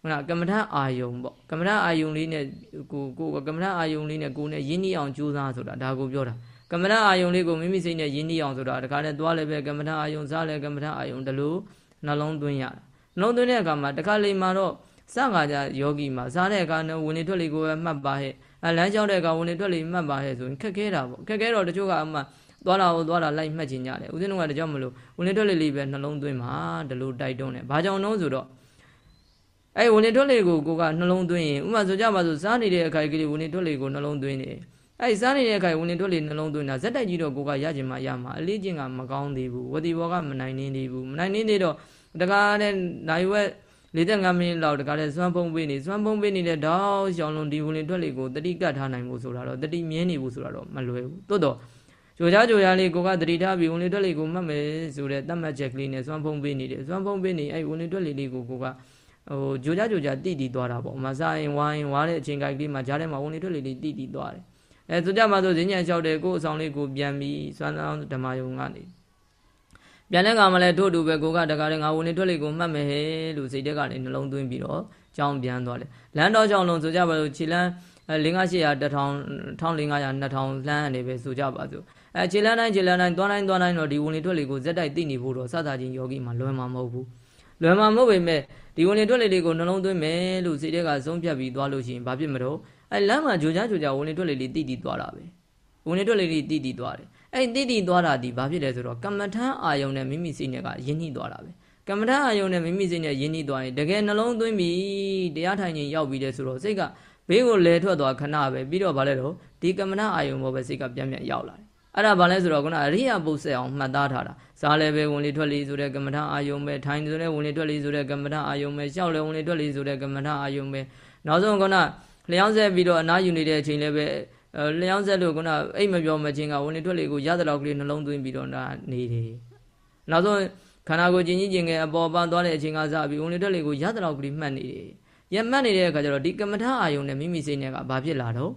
Speaker 1: ခုနကမ္မထအာယုံပေါ့ကမ္မထအာယုံလေးနဲ့ကိုကိုကမ္မထအာယုံလေးနဲ့ကိုနဲ့ယဉ်ဤအောင်ကြိုးစားဆိုတာဒါကိုပြောတာကမ္မထအာယုံလေးကိုမိမိစိတ်နဲ့ယဉ်ဤအောင်ဆိုတာတခါနဲ့သွားလည်းပဲကမ္မထအာယုံစားလည်းကမ္မထအာယုံတလို့နှလုံးသွင်းရတာ နှလုံးသွင်းတဲ့အခါမှာတခါလေမှာတော့စကားကြယောဂီမှာစားတဲ့အခါနဲ့ဝင်နေထွက်လေကိုပဲမှတ်ပါဟဲ့အလမ်းကြောင်းတဲ့အခါဝင်နေထွက်လေမှတ်ပါဟဲ့ဆိုရင်ခက်ခဲတာပေါ့ခက်ခဲတော့တချို့ကအမှသွားလာဖို့သွားလာလိုက်မှတ်ချင်ကြတယ်ဦးဇင်းတို့ကတကြောင်မလို့ဝင်နေထွက်လေလေးပဲနှလုံးသွင်းမှာဒီလိုတိုက်တွန်းတယ်ဘာကြောင့်လဲဆိုတော့အဲဝင်နေထွက်လေကိုကိုကနှလုံးသွင်းရင်ဥမာဆိုကြပါဆိုစားနေတဲ့အခိုက်ကလေးဝင်နေထွက်လေကိုနှလုံးသွင်းနေအဲစားနေတဲ့အခိုက်ဝင်နေထွက်လေနှလုံးသွင်းတာဇက်တိုက်ကြီးတော့ကိုကရချင်မှရမှာအလေးချင်းကမကောင်းသေးဘူးဝတိဘောကမနိုင်နေသေးဘူးမနိုင်နေသေးတော့ တကားတဲ့နိုင်ဝက်45မိနစ်လောက်တကားတဲ့စွမ်းပုံးပေးနေစွမ်းပုံးပေးနေတဲ့တောက်ရှောင်းလုံးဒီဝင်လေထွက်လေကိုတတိကတ်ထားနိုင်ဖို့ဆိုတာတော့တတိမြင်းနေဖို့ဆိုတာတော့မလွယ်ဘူးတိုးတော့ကြိုကြားကြိုကြားလေးကိုကတတိထားပြီးဝင်လေထွက်လေကိုမှတ်မယ်ဆိုတဲ့တတ်မှတ်ချက်ကလေးနဲ့စွမ်းဖုံးပေးနေတယ်စွမ်းဖုံးပေးနေအဲ့ဝင်လေထွက်လေလေးကိုကိုကဟိုကြိုကြားကြိုကြားတိတိသွားတာပေါ့မစားရင်ဝိုင်းဝါတဲ့အချိန်ကိုက်ကလေးမှာကြားထဲမှာဝင်လေထွက်လေလေးတိတိသွားတယ်အဲဆိုကြမှာဆိုဈဉ္ညာလျှောက်တယ်ကိုယ်အဆောင်လေးကိုပြန်ပြီးစွမ်းဆောင်ဓမ္မယုံကနေ ပြန်တဲ့ကမှလည်းထို့တူပဲကိုကတကားတဲ့ငါဝင်လေထွက်လေကိုမှတ်မယ်ဟဲ့လို့စိတ်တက်ကနေနှလုံးသွင်းပြီးတော့ကြောင်းပြန်သွားတယ်လမ်းတော်ကြောင်းလုံးဆိုကြပါလို့ခြေလမ်းအဲ5800 1000 1500 2000လမ်းအနေပဲဆိုကြပါစို့အဲခြေလမ်းတိုင်းခြေလမ်းတိုင်းသွားတိုင်းသွားတိုင်းတော့ဒီဝင်လေထွက်လေကိုဇက်တိုက်သိနေဖို့တော့စသချင်းယောဂီမှာလွယ်မှာမဟုတ်ဘူးလွယ်မှာမဟုတ်ပေမဲ့ဒီဝင်လေထွက်လေလေးကိုနှလုံးသွင်းမယ်လို့စိတ်ထဲကဆုံးဖြတ်ပြီးသွားလို့ရှိရင်ဘာဖြစ်မလို့အဲလမ်းမှာကြိုကြားကြိုကြားဝင်လေထွက်လေလေးတိတိသွားတာပဲဝင်လေထွက်လေလေးတိတိသွားတယ် အဲ့တိတိသွားတာဒီဘာဖြစ်လဲဆိုတော့ကမ္မထမ်းအာယုံနဲ့မိမိစိတ်နဲ့ကယဉ်နှိသွားတာပဲကမ္မထမ်းအာယုံနဲ့မိမိစိတ်နဲ့ယဉ်နှိသွားရင်တကယ်နှလုံးသွင်းပြီးတရားထိုင်ခြင်းရောက်ပြီးတဲ့ဆိုတော့စိတ်ကဘေးကိုလဲထွက်သွားခဏပဲပြီးတော့ဗာလဲတော့ဒီကမ္မထအာယုံဘောပဲစိတ်ကပြန်ပြန်ရောက်လာတယ်အဲ့ဒါဘာလဲဆိုတော့ခုနအရိယာပုတ်ဆက်အောင်မှတ်သားထားတာစားလည်းပဲဝင်လေထွက်လေဆိုတဲ့ကမ္မထအာယုံပဲထိုင်ဆိုတဲ့ဝင်လေထွက်လေဆိုတဲ့ကမ္မထအာယုံပဲရှောက်လည်းဝင်လေထွက်လေဆိုတဲ့ကမ္မထအာယုံပဲနောက်ဆုံးခုနလျောင်းဆက်ပြီးတော့အနာယူနေတဲ့အချိန်လည်းပဲ လျောင်းဆက်လို့ခုနအိတ်မပြောမချင်းကဝင်လေထွက်လေကိုရတဲ့လောက်ကလေးနှလုံးသွင်းပြီးတော့နေတယ်နောက်ဆုံးခန္ဓာကိုယ်ကျင်ကြီးကျင်ငယ်အပေါ်ပန်းသွားတဲ့အချိန်ကစပြီးဝင်လေထွက်လေကိုရတဲ့လောက်ကလေးမှတ်နေတယ်ရမှတ်နေတဲ့အခါကျတော့ဒီကမ္မထအာယုံနဲ့မိမိစိတ်နဲ့ကဘာဖြစ်လာတော့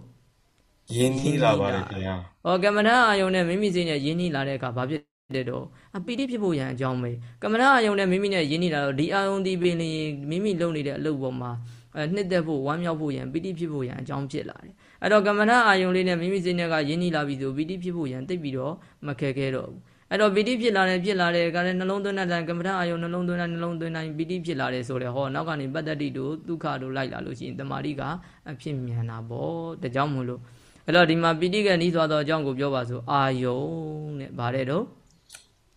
Speaker 2: ယဉ်နီးလာပါတယ်ခင်ဗျာ။
Speaker 1: ဟောကမ္မထာအာယုံနဲ့မိမိစိတ်နဲ့ယဉ်နီးလာတဲ့အခါဘာဖြစ်လဲတော့အပီတိဖြစ်ဖို့ရန်အကြောင်းပဲ။ကမ္မထာအာယုံနဲ့မိမိနဲ့ယဉ်နီးလာတော့ဒီအာယုံဒီပင်လျင်မိမိလုပ်နေတဲ့အလုပ်ပေါ်မှာအဲနှစ်သက်ဖို့ဝမ်းမြောက်ဖို့ရန်ပီတိဖြစ်ဖို့ရန်အကြောင်းဖြစ်လာတယ်။ အဲ့တော့ကမ္မထာအာယုံလေးနဲ့မိမိစိတ်နဲ့ကယဉ်နီးလာပြီဆိုပီတိဖြစ်ဖို့ရန်တိတ်ပြီးတော့မခဲခဲတော့ဘူး။အဲ့တော့ပီတိဖြစ်လာတယ်ဖြစ်လာတယ်ကလည်းနှလုံးသွင်းတဲ့ကမ္မထာအာယုံနှလုံးသွင်းတဲ့နှလုံးသွင်းတိုင်းပီတိဖြစ်လာတယ်ဆိုလေဟောနောက်ကနေပတ္တတိတို့ဒုက္ခတို့လိုက်လာလို့ရှိရင်တမာတိကအဖြစ်မြန်တာပေါ့။ဒါကြောင့်မို့လို့အဲ့တော့ဒီမှာပိဋိကနီးသွားသောအကြောင်းကိုပြောပါစို့အာယုံတဲ့ဗါတဲ့တော့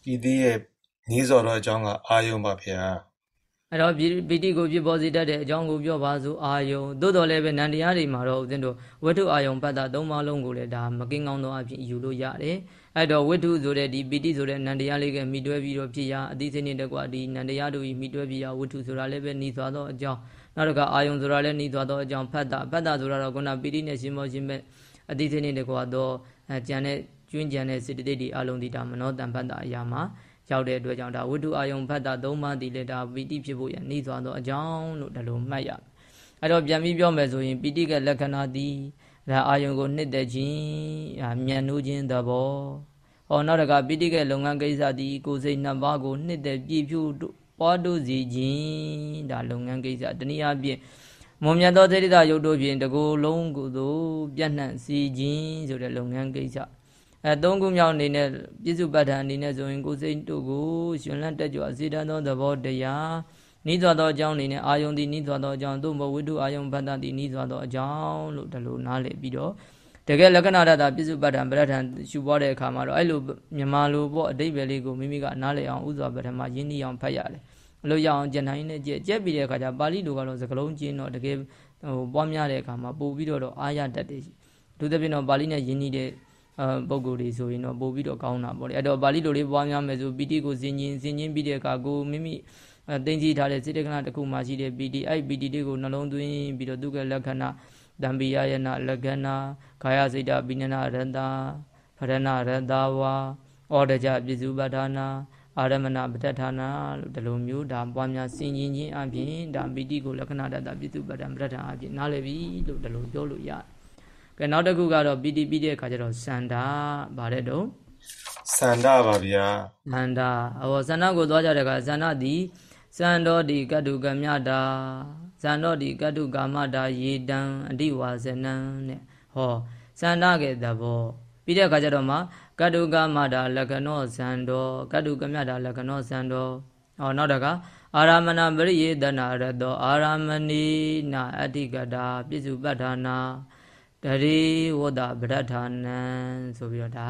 Speaker 2: ပိဋိရဲ့နီးစော်သောအကြောင်းကအာယုံပါဗျာ
Speaker 1: အဲ့တော့ပိဋိကိုပြပေါ်စေတတ်တဲ့အကြောင်းကိုပြောပါစို့အာယုံသို့တော်လည်းပဲနန္တရားတွေမှာတော့ဦးဇင်းတို့ဝိတုအာယုံပတ်တာသုံးပါးလုံးကိုလည်းဒါမကင်းကောင်းသောအဖြစ်ယူလို့ရတယ်အဲ့တော့ဝိတုဆိုတဲ့ဒီပိဋိဆိုတဲ့နန္တရားလေးကမိတွဲပြီးတော့ဖြစ်ရအသိစိတ်နဲ့တကွာဒီနန္တရားတို့ဤမိတွဲပြီးရဝိတုဆိုတာလည်းပဲနီးသွားသောအကြောင်းနောက်တစ်ခါအာယုံဆိုတာလည်းနီးသွားသောအကြောင်းဖတ်တာဖတ်တာဆိုတာတော့ခုနပိဋိနဲ့ရှင်မောရှင်မဲ့အတိစိတ်နဲ့တကွာတော့ကြံတဲ့ကျွင်းကြံတဲ့စေတသိက်ဒီအလုံးဒီဒါမနောတန်ဖတ်တာအရာမှာ ရောက်တဲ့အတွက်ကြောင့်ဒါဝိတုအာယုံဖတ်တာသုံးပါးဒီလေဒါပီတိဖြစ်ဖို့ရနေသွားသောအကြောင်းလို့ဒါလိုမှတ်ရအဲ့တော့ပြန်ပြီးပြောမယ်ဆိုရင်ပီတိကလက္ခဏာသည်ဒါအာယုံကိုနှစ်သက်ခြင်းမြန်နိုးခြင်းသဘောဟောနောက်တကပီတိကလုပ်ငန်းကိစ္စသည်ကိုယ်စိတ်နှစ်ပါးကိုနှစ်သက်ပြည့်ဖြူပွားတို့စီခြင်းဒါလုပ်ငန်းကိစ္စတနည်းအားဖြင့်မွန်မြတ်သောသေရိတာယုတ်တို့ဖြင့်တကူလုံးကိုသို့ပြန့်နှံ့စီခြင်းဆိုတဲ့လုပ်ငန်းကိစ္စ အဲသုံးခုမြောက်အနေနဲ့ပြစ္စုပ္ပတ္ထအနေနဲ့ဆိုရင်ကိုယ်စိတ်တို့ကိုရှင်လန့်တက်ကြွစေတတ်သောသဘောတရားနိသွားသောအကြောင်းအနေနဲ့အာယုန်သည်နိသွားသောအကြောင်းသို့မဟုတ်ဝိတုအာယုန်ဘတ်တသည်နိသွားသောအကြောင်းလို့ဒါလိုနားလည်ပြီးတော့တကယ်လက္ခဏာတတာပြစ္စုပ္ပတ္ထပရထံရှုပွားတဲ့အခါမှာတော့အဲ့လိုမြန်မာလိုပေါ့အတိတ်ပဲလေးကိုမိမိကနားလည်အောင်ဥစွာပထမရင်းနှီးအောင်ဖတ်ရတယ်အလို့ရအောင်ကျန်တိုင်းနဲ့ကြက်ကြက်ပြီးတဲ့အခါကျပါဠိလိုကတော့စကလုံးကျင်းတော့တကယ်ဟိုပွားများတဲ့အခါမှာပို့ပြီးတော့အားရတတ်တယ်ဒုသဖြင့်တော့ပါဠိနဲ့ယဉ်နေတဲ့အဲ ပုံကိုယ်တွေဆိုရင်တော့ပို့ပြီးတော့ကောင်းတာပေါ့လေအဲ့တော့ပါဠိလိုလေးပွားများမယ်ဆိုပီတိကိုစင်ကျင်စင်ကျင်ပြီးတဲ့အခါကိုမိမိအဲတင်ကြည့်ထားတဲ့စေတကနာတစ်ခုမှရှိတဲ့ပီတိအဲ့ပီတိလေးကိုနှလုံးသွင်းပြီးတော့သူကလက္ခဏာတံပိယယနာလက္ခဏာခာယစိတ်တပိနနာရတ္တာဖရဏရတ္တဝါဩဒကြပြစ္စုပ္ပဌာနာအာရမဏပဋ္ဌာနာလို့ဒီလိုမျိုးဒါပွားများစင်ရင်ချင်းအပြင်ဒါပီတိကိုလက္ခဏာတတပြစ္စုပ္ပတ္တပဋ္ဌာအပြင်နားလည်ပြီလို့ဒီလိုပြောလို့ရတယ်။ဟ ကဲနောက်တစ်ခုကတော့ပီတိပြီးတဲ့အခါကျတော့စန္ဒဗါတဲ့တော့
Speaker 2: စန္ဒပါဗျာ
Speaker 1: စန္ဒဟောစန္ဒကိုသွားကြတဲ့အခါစန္ဒသည်စန္ဒောတိကတုကမြတာဇန္ဒောတိကတုကာမတာယေတံအတိဝါဇနံတဲ့ဟောစန္ဒကဲ့သဘောပြီးတဲ့အခါကျတော့မှကတုကမတာလက္ခဏောဇန္ဒောကတုကမြတာလက္ခဏောဇန္ဒောဟောနောက်တကအာရမဏပရိယေတနာရတောအာရမဏိနာအဋ္ဌိကတာပြစ္စုပ္ပထာနာ တရေဝဒဗရထာနံဆိုပြီးတော့ဒါ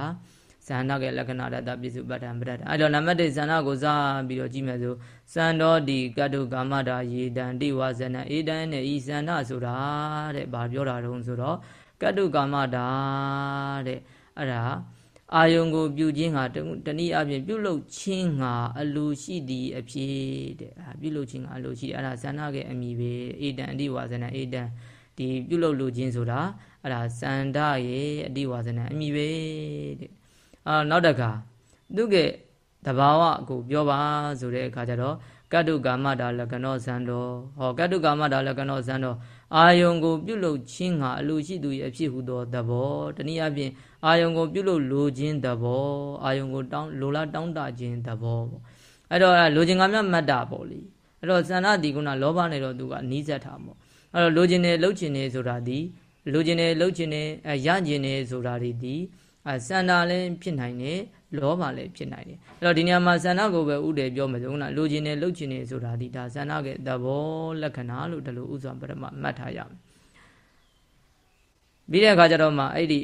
Speaker 1: ဇာနာကလက္ခဏာရတပြစ္စုပ္ပတံပရတအဲ့တော့နံပါတ်1ဇာနာကိုစပြီးတော့ကြည့်မယ်ဆိုစံတော်ဒီကတုကာမတာယေတံတိဝဇနဧတံနဲ့ဤဇာနာဆိုတာတဲ့ဘာပြောတာတုံးဆိုတော့ကတုကာမတာတဲ့အဲ့ဒါအာယုံကိုပြုခြင်းဟာတနည်းအားဖြင့်ပြုလုပ်ခြင်းဟာအလိုရှိသည်အဖြစ်တဲ့ပြုလုပ်ခြင်းဟာအလိုရှိတယ်အဲ့ဒါဇာနာရဲ့အမိပဲဧတံအတိဝဇနဧတံဒီပြုလုပ်လိုခြင်းဆိုတာ အဲ့ဒါစန္ဒရဲ့အတိဝဇနအမိပဲတဲ့အာနောက်တခါသူကတဘာဝကိုပြောပါဆိုတဲ့အခါကျတော့ကတ္တုကာမတာလက္ခဏောဇံတော်ဟောကတ္တုကာမတာလက္ခဏောဇံတော်အာယုံကိုပြုလုပ်ခြင်းဟာအလိုရှိသူရဲ့အဖြစ်ဟူသောသဘောတနည်းအားဖြင့်အာယုံကိုပြုလုပ်လိုခြင်းသဘောအာယုံကိုတောင်းလိုလားတောင်းတခြင်းသဘောပေါ့အဲ့တော့လိုခြင်းကမြတ်မတ်တာပေါ့လေအဲ့တော့ဇန္နဒီကုဏလောဘနဲ့တော့သူကနီးစပ်တာပေါ့အဲ့တော့လိုခြင်းနဲ့လှုပ်ခြင်းနဲ့ဆိုတာဒီ လိုခြင်းနဲ့လှုပ်ခြင်းနဲ့ရခြင်းနဲ့ဆိုတာဒီဒီအဲစန္ဒာလည်းဖြစ်နိုင်တယ်လောဘလည်းဖြစ်နိုင်တယ်အဲ့တော့ဒီနေရာမှာစန္ဒကိုပဲဥတည်ပြောမယ်ဆိုခုနလိုချင်တယ်လှုပ်ချင်တယ်ဆိုတာဒီဒါစန္ဒရဲ့သဘောလက္ခဏာလို့ဒီလိုဥစွာပရမမှတ်ထားရမယ်ပြီးတဲ့အခါကျတော့မှအဲ့ဒီ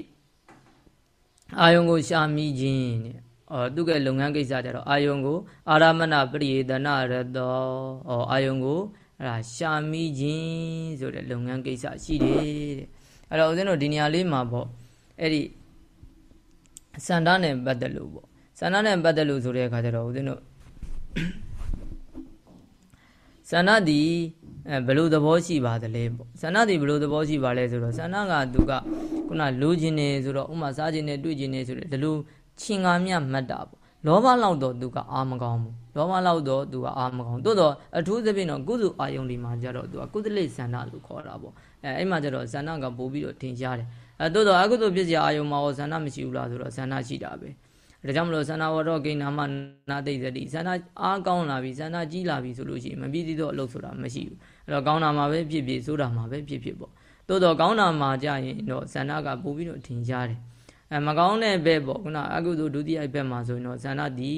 Speaker 1: အာယုံကိုရှာမိခြင်းတဲ့အော်သူကလုပ်ငန်းကိစ္စကြတော့အာယုံကို အာရမဏပရိယေတနာရတောအော်အာယုံကိုအဲ့ဒါရှာမိခြင်းဆိုတဲ့လုပ်ငန်းကိစ္စရှိတယ်တဲ့ အဲ့တော့ဦးဇင်းတို့ဒီနေရာလေးမှာပေါ့အဲ့ဒီစန္ဒနဲ့ပတ်သက်လို့ပေါ့စန္ဒနဲ့ပတ်သက်လို့ဆိုတဲ့အခါကျတော့ဦးဇင်းတို့စန္ဒဒီအဲဘယ်လိုသဘောရှိပါသလဲပေါ့စန္ဒဒီဘယ်လိုသဘောရှိပါလဲဆိုတော့စန္ဒကသူကခုနလိုချင်နေဆိုတော့ဥမာစားချင်နေတွေ့ချင်နေဆိုတော့ဒီလိုချင်ကားမြမှတ်တာပေါ့လောဘလောက်တော့သူကအာမကောင်းဘူးလောဘလောက်တော့သူကအာမကောင်းသို့တော့အထူးသဖြင့်တော့ကုသအာယုန်ဒီမှာကြတော့သူကကုသလိဇန္ဒလို့ခေါ်တာပေါ့ အဲအဲ့မှာကြတော့ဇန္ဒကပို့ပြီးတော့ထင်ရှားတယ်အဲတိုးတော့အကုသိုလ်ဖြစ်စရာအာယုံမှာဟောဇန္နမရှိဘူးလားဆိုတော့ဇန္နရှိတာပဲဒါကြောင့်မလို့ဇန္နဝရဂိနာမနာတိသတိဇန္နအားကောင်းလာပြီဇန္နကြီးလာပြီဆိုလို့ရှိရင်မပြည့်စည်သောအလုပ်ဆိုတာမရှိဘူးအဲ့တော့ကောင်းတာမှာပဲဖြစ်ဖြစ်ဆိုးတာမှာပဲဖြစ်ဖြစ်ပေါ့တိုးတော့ကောင်းတာမှာကြရင်တော့ဇန္နကပို့ပြီးတော့ထင်ရှားတယ်အဲမကောင်းတဲ့ဘက်ပေါ့ခုနအကုသိုလ်ဒုတိယဘက်မှာဆိုရင်တော့ဇန္နဒီ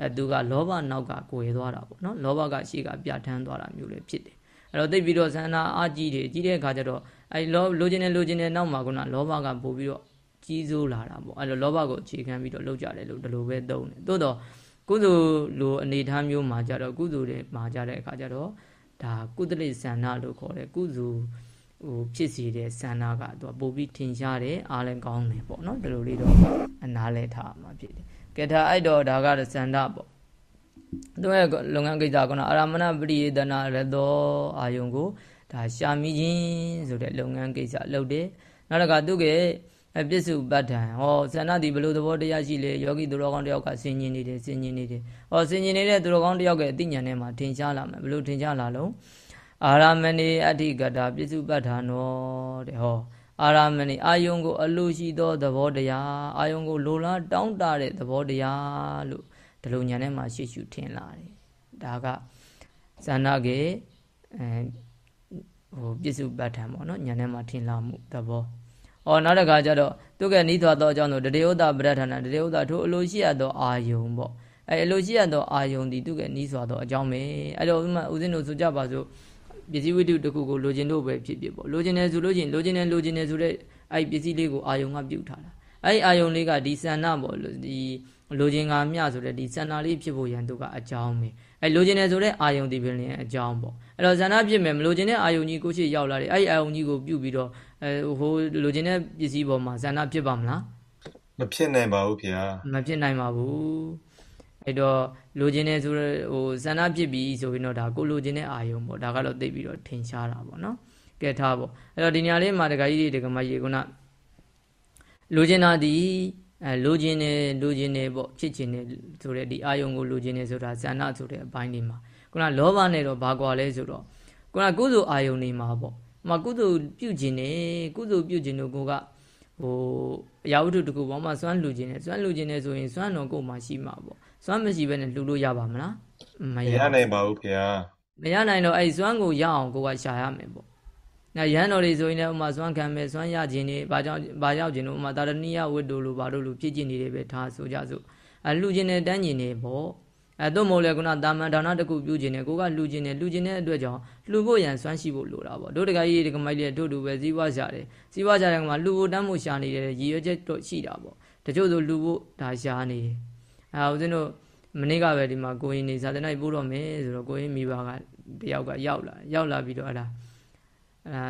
Speaker 1: အဲသူကလောဘနောက်ကကိုယ်သွားတာပေါ့နော်လောဘကရှေ့ကပြဋ္ဌာန်းသွားတာမျိုးလည်းဖြစ်တယ် အဲ့တော့သိပြီးတော့ဇန္နအာကြီးတယ်ကြီးတဲ့အခါကျတော့အဲဒီလောလိုချင်တယ်လိုချင်တယ်နောက်မှာကလောဘကပို့ပြီးတော့ကြီးစိုးလာတာပေါ့အဲလိုလောဘကိုအခြေခံပြီးတော့လောက်ကြတယ်လို့ဒီလိုပဲသုံးတယ်သို့တော့ကုသိုလ်လိုအနေထားမျိုးမှာကြတော့ကုသိုလ်တွေမှာကြတဲ့အခါကျတော့ဒါကုသလိဆန္ဒလို့ခေါ်တယ်ကုသိုလ်ဟိုဖြစ်စီတဲ့ဆန္ဒကသူကပို့ပြီးထင်ရှားတယ်အားလည်းကောင်းတယ်ပေါ့နော်ဒီလိုလေးတော့အနားလဲထားမှာဖြစ်တယ်ကဲဒါအဲ့တော့ဒါကတော့ဆန္ဒပေါ့ သူရဲ့လုပ်ငန်းကိစ္စကအာရမဏပရိယေဒနာရသောအာယုံကိုဒါရှာမိခြင်းဆိုတဲ့လုပ်ငန်းကိစ္စလုပ်တယ်နောက်တစ်ခါသူကပစ္စုပ္ပတ္ထံဟောဇဏတိဘလို့သဘောတရားရှိလေယောဂီသူတော်ကောင်းတယောက်ကဆင်ញင်နေတယ်ဆင်ញင်နေတယ်ဟောဆင်ញင်နေတဲ့သူတော်ကောင်းတယောက်ရဲ့အသိဉာဏ်ထဲမှာထင်ရှားလာမယ်ဘလို့ထင်ရှားလာလုံးအာရမဏေအဋ္ဌိကတာပစ္စုပ္ပတ္ထံနောတဲ့ဟောအာရမဏေအာယုံကိုအလိုရှိသောသဘောတရားအာယုံကိုလိုလားတောင်းတတဲ့သဘောတရားလို့ ဒီလိုဉာဏ်ထဲမှာရှေ့ရှုထင်လာတယ်ဒါကဇဏကေအဲဟိုပြစ္စုပ္ပတ္ထံပေါ့နော်ညာထဲမှာထင်လာမှုသဘော။အော်နောက်တစ်ခါကျတော့သူကနိသွားသောအကြောင်းတို့တရေဥဒပရထနာတရေဥဒထိုအလိုရှိရသောအာယုံပေါ့။အဲအလိုရှိရသောအာယုံဒီသူကနိစွာသောအကြောင်းပဲ။အဲ့တော့ဥမာဦးဇင်းတို့ဆိုကြပါစို့ပစ္စည်းဝိတုတစ်ခုကိုလိုချင်လို့ပဲဖြစ်ဖြစ်ပေါ့။လိုချင်တယ်ဆိုလို့ချင်းလိုချင်တယ်လိုချင်တယ်ဆိုတဲ့အဲ့ပစ္စည်းလေးကိုအာယုံကပြုတ်ထားတာ။အဲ့အာယုံလေးကဒီဆန္ဒပေါ့ဒီ လိုချင်ကမျှဆိုတဲ့ဒီဆန္ဒလေးဖြစ်ဖို့ရန်သူကအကြောင်းပဲ။အဲလိုချင်တယ်ဆိုတဲ့အာယုံဒီပင်လင်အကြောင်းပေါ့အဲ့တော့ဇန္နာဖြစ်မယ်မလိုချင်တဲ့အာယုံကြီးကိုရှိရောက်လာတယ်အဲ့ဒီအာယုံကြီးကိုပြုတ်ပြီးတော့အဲဟိုလိုချင်တဲ့ပစ္စည်းပေါ်မှာဇန္နာဖြစ်ပါမလား
Speaker 2: မဖြစ်နိုင်ပါဘူးဗျာ
Speaker 1: မဖြစ်နိုင်ပါဘူးအဲ့တော့လိုချင်တယ်ဆိုဟိုဇန္နာဖြစ်ပြီးဆိုရင်တော့ဒါကိုလိုချင်တဲ့အာယုံပေါ့ဒါကတော့သိပြီးတော့ထင်ရှားတာပေါ့နော်ကဲထားပေါ့အဲ့တော့ဒီညလေးမှာတခါကြီးတွေတခါမကြီးကုနာလိုချင်တာဒီ အဲလိုချင်တယ်လိုချင်တယ်ပေါ့ဖြစ်ချင်တယ်ဆိုတဲ့ဒီအာယုံကိုလိုချင်တယ်ဆိုတာဇန္နဆိုတဲ့အပိုင်းဒီမှာခုနလောဘနဲ့တော့ဘာကွာလဲဆိုတော့ခုနကုသိုလ်အာယုံနေမှာပေါ့မကုသိုလ်ပြုကျင်တယ်ကုသိုလ်ပြုကျင်လို့ကိုကဟိုအရာဝတ္ထုတစ်ခုပေါ်မှာစွမ်းလှူခြင်းနဲ့စွမ်းလှူခြင်းနဲ့ဆိုရင်စွမ်းတော်ကိုယ်မှာရှိမှာပေါ့စွမ်းမရှိဘဲနဲ့လှူလို့ရပါမလား
Speaker 2: မရနိုင်ပါဘူးခင်ဗျာ
Speaker 1: မရနိုင်တော့အဲ့စွမ်းကိုရအောင်ကိုကရှာရမယ်ပေါ့။ ညာရဟန်းတော်တွေဆိုရင်လည်းဥမာစွမ်းခံမယ်စွမ်းရခြင်းတွေဘာကြောင့်ဘာရောက်ခြင်းလို့ဥမာတာရဏိယဝိတ္တုလိုဘာလို့လို့ဖြစ်ကျင်နေတယ်ပဲထားဆိုကြစို့။အလှူခြင်းနဲ့တန်းကျင်နေပေါ့။အဲတို့မို့လဲခုနတာမန်ဒါနတခုပြုခြင်းနဲ့ကိုကလှူခြင်းနဲ့လှူခြင်းတဲ့အတွက်ကြောင့်လှူဖို့ရန်စွမ်းရှိဖို့လိုတာပေါ့။တို့တကကြီးဒီကမိုက်လေးတို့တူပဲဇီဝရှာတယ်။ဇီဝရှာတဲ့ကမှာလှူဖို့တန်းဖို့ရှာနေတယ်ရည်ရွယ်ချက်တော့ရှိတာပေါ့။တချို့ဆိုလှူဖို့ဒါရှာနေတယ်။အဲဦးဇင်းတို့မနေ့ကပဲဒီမှာကိုရင်နေဇာတနိုင်ပို့တော့မယ်ဆိုတော့ကိုရင်မိဘကတယောက်ကရောက်လာရောက်လာပြီးတော့အဲ့ဒါ အဲ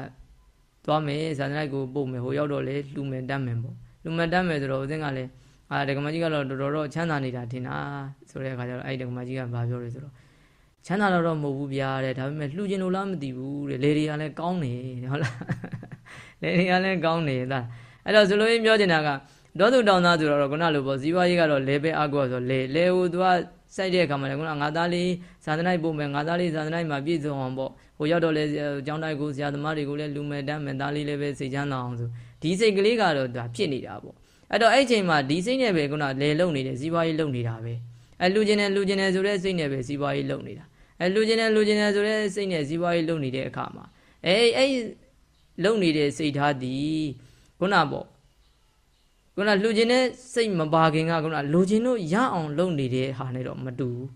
Speaker 1: သွားမယ်ဇာတနိုင်ကိုပို့မယ်ဟိုရောက်တော့လေလှူမယ်တတ်မယ်ပေါ့လှူမယ်တတ်မယ်ဆိုတော့ဦးစင်းကလည်းအာဒကမကြီးကတော့တော်တော်တော့ချမ်းသာနေတာထင်တာဆိုတဲ့အခါကျတော့အဲ့ဒကမကြီးကဘာပြောလဲဆိုတော့ချမ်းသာတော့မဟုတ်ဘူးဗျာတဲ့ဒါပေမဲ့လှူကျင်လို့လားမသိဘူးတဲ့လေတွေကလည်းကောင်းနေဟုတ်လားလေတွေကလည်းကောင်းနေတာအဲ့တော့ဆိုလို့ရင်းပြောချင်တာကဒေါသူတောင်သားဆိုတော့ခုနလိုပေါ့ဇီဝရေးကတော့လေပဲအကောဆိုလေလေဟိုသူကစိုက်တဲ့အခါမှာလည်းခုနငါသားလေးဇာသနိုင်ပို့မယ်ငါသားလေးဇာသနိုင်မှာပြည့်စုံအောင်ပေါ့ ဟိုရောက်တော့လေကျောင်းတိုက်ကိုဆရာသမားတွေကိုလည်းလူမယ်တမ်းမယ်သားလေးလည်းပဲစိတ်ချမ်းသာအောင်ဆိုဒီစိတ်ကလေးကတော့ဒါဖြစ်နေတာပေါ့အဲ့တော့အဲ့ချိန်မှာဒီစိတ်နဲ့ပဲခုနလေလုံနေတယ်ဇီဝရေးလုံနေတာပဲအဲ့လူချင်းနဲ့လူချင်းနဲ့ဆိုတဲ့စိတ်နဲ့ပဲဇီဝရေးလုံနေတာအဲ့လူချင်းနဲ့လူချင်းနဲ့ဆိုတဲ့စိတ်နဲ့ဇီဝရေးလုံနေတဲ့အခါမှာအဲ့အဲ့လုံနေတဲ့စိတ်ထားသည်ခုနပေါ့ခုနလှူခြင်းနဲ့စိတ်မပါခင်ကခုနလူခြင်းတို့ရအောင်လုပ်နေတဲ့ဟာနဲ့တော့မတူဘူး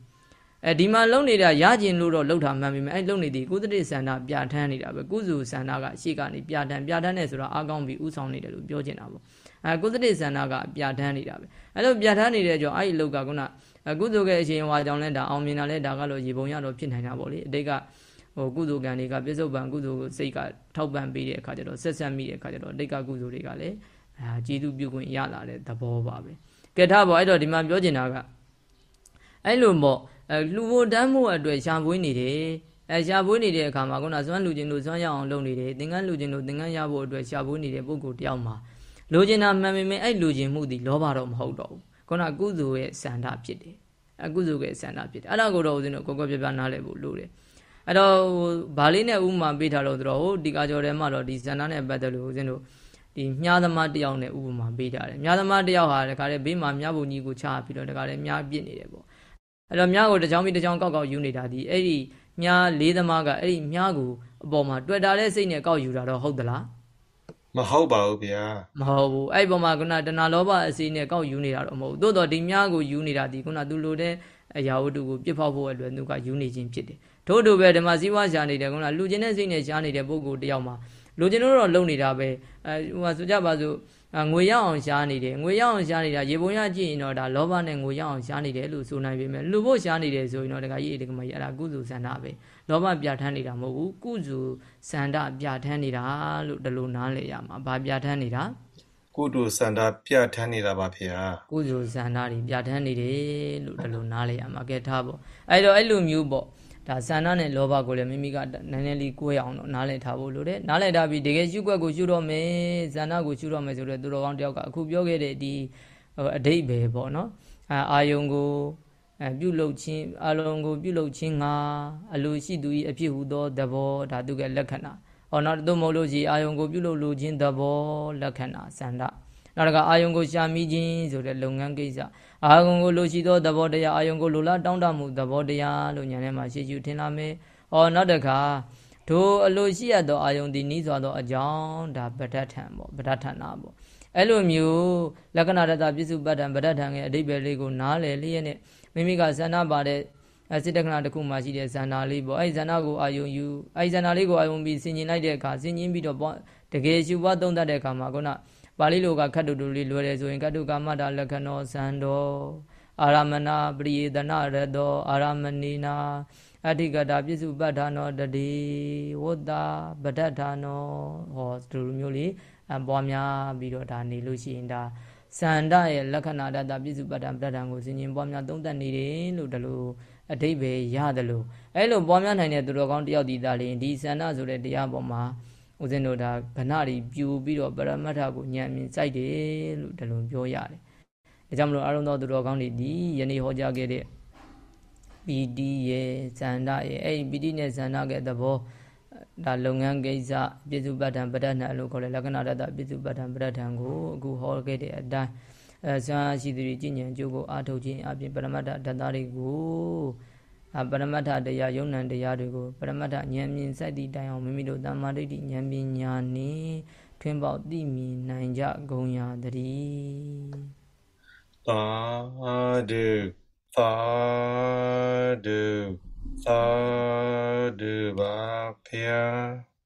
Speaker 1: အဲဒီမှာလုံနေတာရခြင်းလို့တော့လှုပ်တာမှန်ပြီမယ်အဲလုံနေသည်ကုသတိစန္ဒပြဋ္ဌာန်းနေတာပဲကုစုစန္ဒကရှေ့ကနေပြဋ္ဌာန်းပြဋ္ဌာန်းနေဆိုတာအကောင်းပြီးဥဆောင်နေတယ်လို့ပြောချင်တာပေါ့အဲကုသတိစန္ဒကပြဋ္ဌာန်းနေတာပဲအဲလိုပြဋ္ဌာန်းနေတဲ့ကြောင့်အဲ့ဒီလောက်ကခုနကုသိုလ်ကအရှင်ဝါကြောင့်လဲဒါအောင်မြင်တာလဲဒါကတော့ရေပုံရတော့ဖြစ်နိုင်တာပေါ့လေအတိတ်ကဟိုကုသိုလ်ကံတွေကပြစ္ဆုတ်ပံကုသိုလ်စိတ်ကထောက်ပံ့ပေးတဲ့အခါကျတော့ဆက်ဆက်မိတဲ့အခါကျတော့အတိတ်ကကုသိုလ်တွေကလည်းအာကျေးဇူးပြုခွင့်ရလာတဲ့သဘောပါပဲကဲထားပါအဲ့တော့ဒီမှာပြောချင်တာကအဲ့လိုပေါ့ အဲလှူဖို့တန်းဖို့အတွက်ရှာဖွေးနေတယ်အဲရှာဖွေးနေတဲ့အခါမှာခုနစွမ်းလူချင်းလို့စွမ်းရအောင်လုပ်နေတယ်သင်္ကန်းလူချင်းလို့သင်္ကန်းရဖို့အတွက်ရှာဖွေးနေတဲ့ပုဂ္ဂိုလ်တယောက်မှာလူချင်းတာမှန်ပေမဲ့အဲ့လူချင်းမှုဒီလောဘတော့မဟုတ်တော့ဘူးခုနကုသိုလ်ရဲ့စန္ဒဖြစ်တယ်အကုသိုလ်ရဲ့စန္ဒဖြစ်တယ်အဲ့ဒါကိုတော့ဦးဇင်းတို့ကိုကိုပြပြနားလည်ဖို့လိုတယ်အဲ့တော့ဗာလေးနဲ့ဥမာပေးထားလို့ဆိုတော့ဟိုဒီကာကျော်ထဲမှာတော့ဒီစန္ဒနဲ့ပတ်သက်လို့ဦးဇင်းတို့ဒီမြားသမားတယောက်နဲ့ဥပမာပေးကြတယ်မြားသမားတယောက်ဟာတခါတည်းဘေးမှာမြားဘုံကြီးကိုချပြီးတော့တခါတည်းမြားပြစ်နေတယ်ပေါ့ အဲ့တော့မြားကိုတစ်ချောင်းပြီးတစ်ချောင်းကောက်ကောက်ယူနေတာဒီအဲ့ဒီမြားလေးသမားကအဲ့ဒီမြားကိုအပေါ်မှာတွေ့တာတဲ့စိတ်နဲ့ကောက်ယူတာတော့ဟုတ်သလား
Speaker 2: မဟုတ်ပါဘူးဗျာ
Speaker 1: မဟုတ်ဘူးအဲ့ဒီပေါ်မှာခုနတဏှာလောဘအစီနဲ့ကောက်ယူနေတာတော့မဟုတ်ဘူးသို့တော့ဒီမြားကိုယူနေတာဒီခုနသူလိုတဲ့အရာဝတ္ထုကိုပြစ်ဖောက်ဖို့အတွက်သူကယူနေခြင်းဖြစ်တယ်ထို့တူပဲဓမ္မစည်းဝါရှာနေတယ်ခုနလူချင်းတဲ့စိတ်နဲ့ရှားနေတဲ့ပုဂ္ဂိုလ်တယောက်မှာလိုချင်လို့တော့လုံနေတာပဲအဲဟိုဆိုကြပါစို့ ငွေရအောင်ရှားနေတယ်ငွေရအောင်ရှားနေတာရေပုံရကြည့်ရင်တော့ဒါလောဘနဲ့ငွေရအောင်ရှားနေတယ်လို့ဆိုနိုင်ပေမဲ့လူဖို့ရှားနေတယ်ဆိုရင်တော့တခါကြီးဒီကမကြီးအဲ့ဒါကုစုစန္ဒပဲလောဘပြဋ္ဌာန်းနေတာမဟုတ်ဘူးကုစုစန္ဒပြဋ္ဌာန်းနေတာလို့ဒီလိုနားလည်ရမှာဘာပြဋ္ဌာန်းနေတာ
Speaker 2: ကုတုစန္ဒပြဋ္ဌာန်းနေတာပါဖေဟာ
Speaker 1: ကုစုစန္ဒတွေပြဋ္ဌာန်းနေတယ်လို့ဒီလိုနားလည်ရမှာကဲထားပေါ့အဲ့တော့အဲ့လိုမျိုးပေါ့ ဒါဆန္ဒနဲ့လောဘကိုလည်းမိမိကနည်းနည်းလေးကိုယ်အောင်တော့နားလည်ထားဖို့လိုတယ်နားလည်ထားပြီးတကယ်ရှုွက်ကိုရှုတော့မယ်ဇန္နကိုရှုတော့မယ်ဆိုတော့သူတော်ကောင်းတယောက်ကအခုပြောခဲ့တဲ့ဒီအတိတ်ပဲပေါ့နော်အာအာယုံကိုအပြုလုပ်ခြင်းအလုံးကိုပြုလုပ်ခြင်းငါအလိုရှိသူ၏အဖြစ်ဟုသောသဘောဒါသူကလက္ခဏာဟောနောက်တော့မဟုတ်လို့ရှိအာယုံကိုပြုလုပ်လိုခြင်းသဘောလက္ခဏာစန္ဒ နောက်တကအာယုံကိုရှာမိခြင်းဆိုတဲ့လုပ်ငန်းကိစ္စအာယုံကိုလိုရှိသောသဘောတရားအာယုံကိုလိုလားတောင်းတမှုသဘောတရားလို့ညာထဲမှာရှေ့ရှုထင်လာမယ်။အော်နောက်တခါဒိုအလိုရှိရသောအာယုံသည်နီးစွာသောအကြောင်းဒါပဋ္ဌထံပေါ့ပဋ္ဌထနာပေါ့အဲ့လိုမျိုးလက္ခဏာတတပြစ္စုပ္ပတ္တံပဋ္ဌထံရဲ့အဓိပ္ပာယ်လေးကိုနားလည်လျက်နဲ့မိမိကဇန္နာပါတဲ့စိတ္တကနာတစ်ခုမှရှိတဲ့ဇန္နာလေးပေါ့အဲ့ဇန္နာကိုအာယုံယူအဲ့ဇန္နာလေးကိုအာယုံပြီးဆင်ញင်လိုက်တဲ့အခါဆင်ញင်ပြီးတော့တကယ်ရှုပွားသုံးတတ်တဲ့အခါမှာခုန ပါဠိလိုကခတ်တူတူလေးလွယ်တယ်ဆိုရင်ကတုကာမတာလက္ခဏောဇန္တောအာရမဏပရိယေဒနာရတောအာရမဏိနာအဋ္ဌိကတာပြစ္စုပ္ပထာနောတတိဝတ္တာပဋ္ဌထာနောဟောဒီလိုမျိုးလေးအပွားများပြီးတော့ဒါနေလို့ရှိရင်ဒါစန္ဒရဲ့လက္ခဏာတတပြစ္စုပ္ပတ္တပဋ္ဌာန်ကိုစဉ်ရင်ပွားများသုံးသပ်နေတယ်လို့ဒီလိုအတိတ်ပဲရတယ်လို့အဲလိုပွားများနိုင်တဲ့သူတော်ကောင်းတယောက်ဒီသားလေးဒီစန္ဒဆိုတဲ့တရားပေါ်မှာ ဦးဇင်းတို့ဒါကဏတွေပြူပြီးတော့ပရမတ္ထကိုဉာဏ်မြင်စိုက်တယ်လို့ဒီလိုပြောရတယ်။ဒါကြောင့်မလို့အရုံတော်သူတော်ကောင်းတွေဒီယနေ့ဟောကြားခဲ့တဲ့ပီတိရဲ့ဇန္ဒရဲ့အဲ့ဒီပီတိနဲ့ဇန္ဒရဲ့သဘောဒါလုပ်ငန်းကိစ္စပြစ္စုပ္ပတ္ထံပဋ္ဌာန်လို့ခေါ်တယ်လက္ခဏာတတပြစ္စုပ္ပတ္ထံပဋ္ဌာန်ကိုအခုဟောခဲ့တဲ့အတိုင်းအဲဆရာရှိသူတွေကျင့်ဉာဏ်ကြိုးကိုအားထုတ်ခြင်းအပြင်ပရမတ္ထဓာတ်သားတွေကိုအ ပရမတ္ထတရားယုံ nant တရားတွေကိုပရမတ္ထဉာဏ်မြင်စိုက်တည်တိုင်အောင်မိမိတို့တမ္မာဒိဋ္ဌိဉာဏ်ပညာနှင့်ထွန်းပေါက်သိမြင်နိုင်ကြကုန်ရာတည်း
Speaker 2: သာဓုသာဓုသာဓုပါဖျား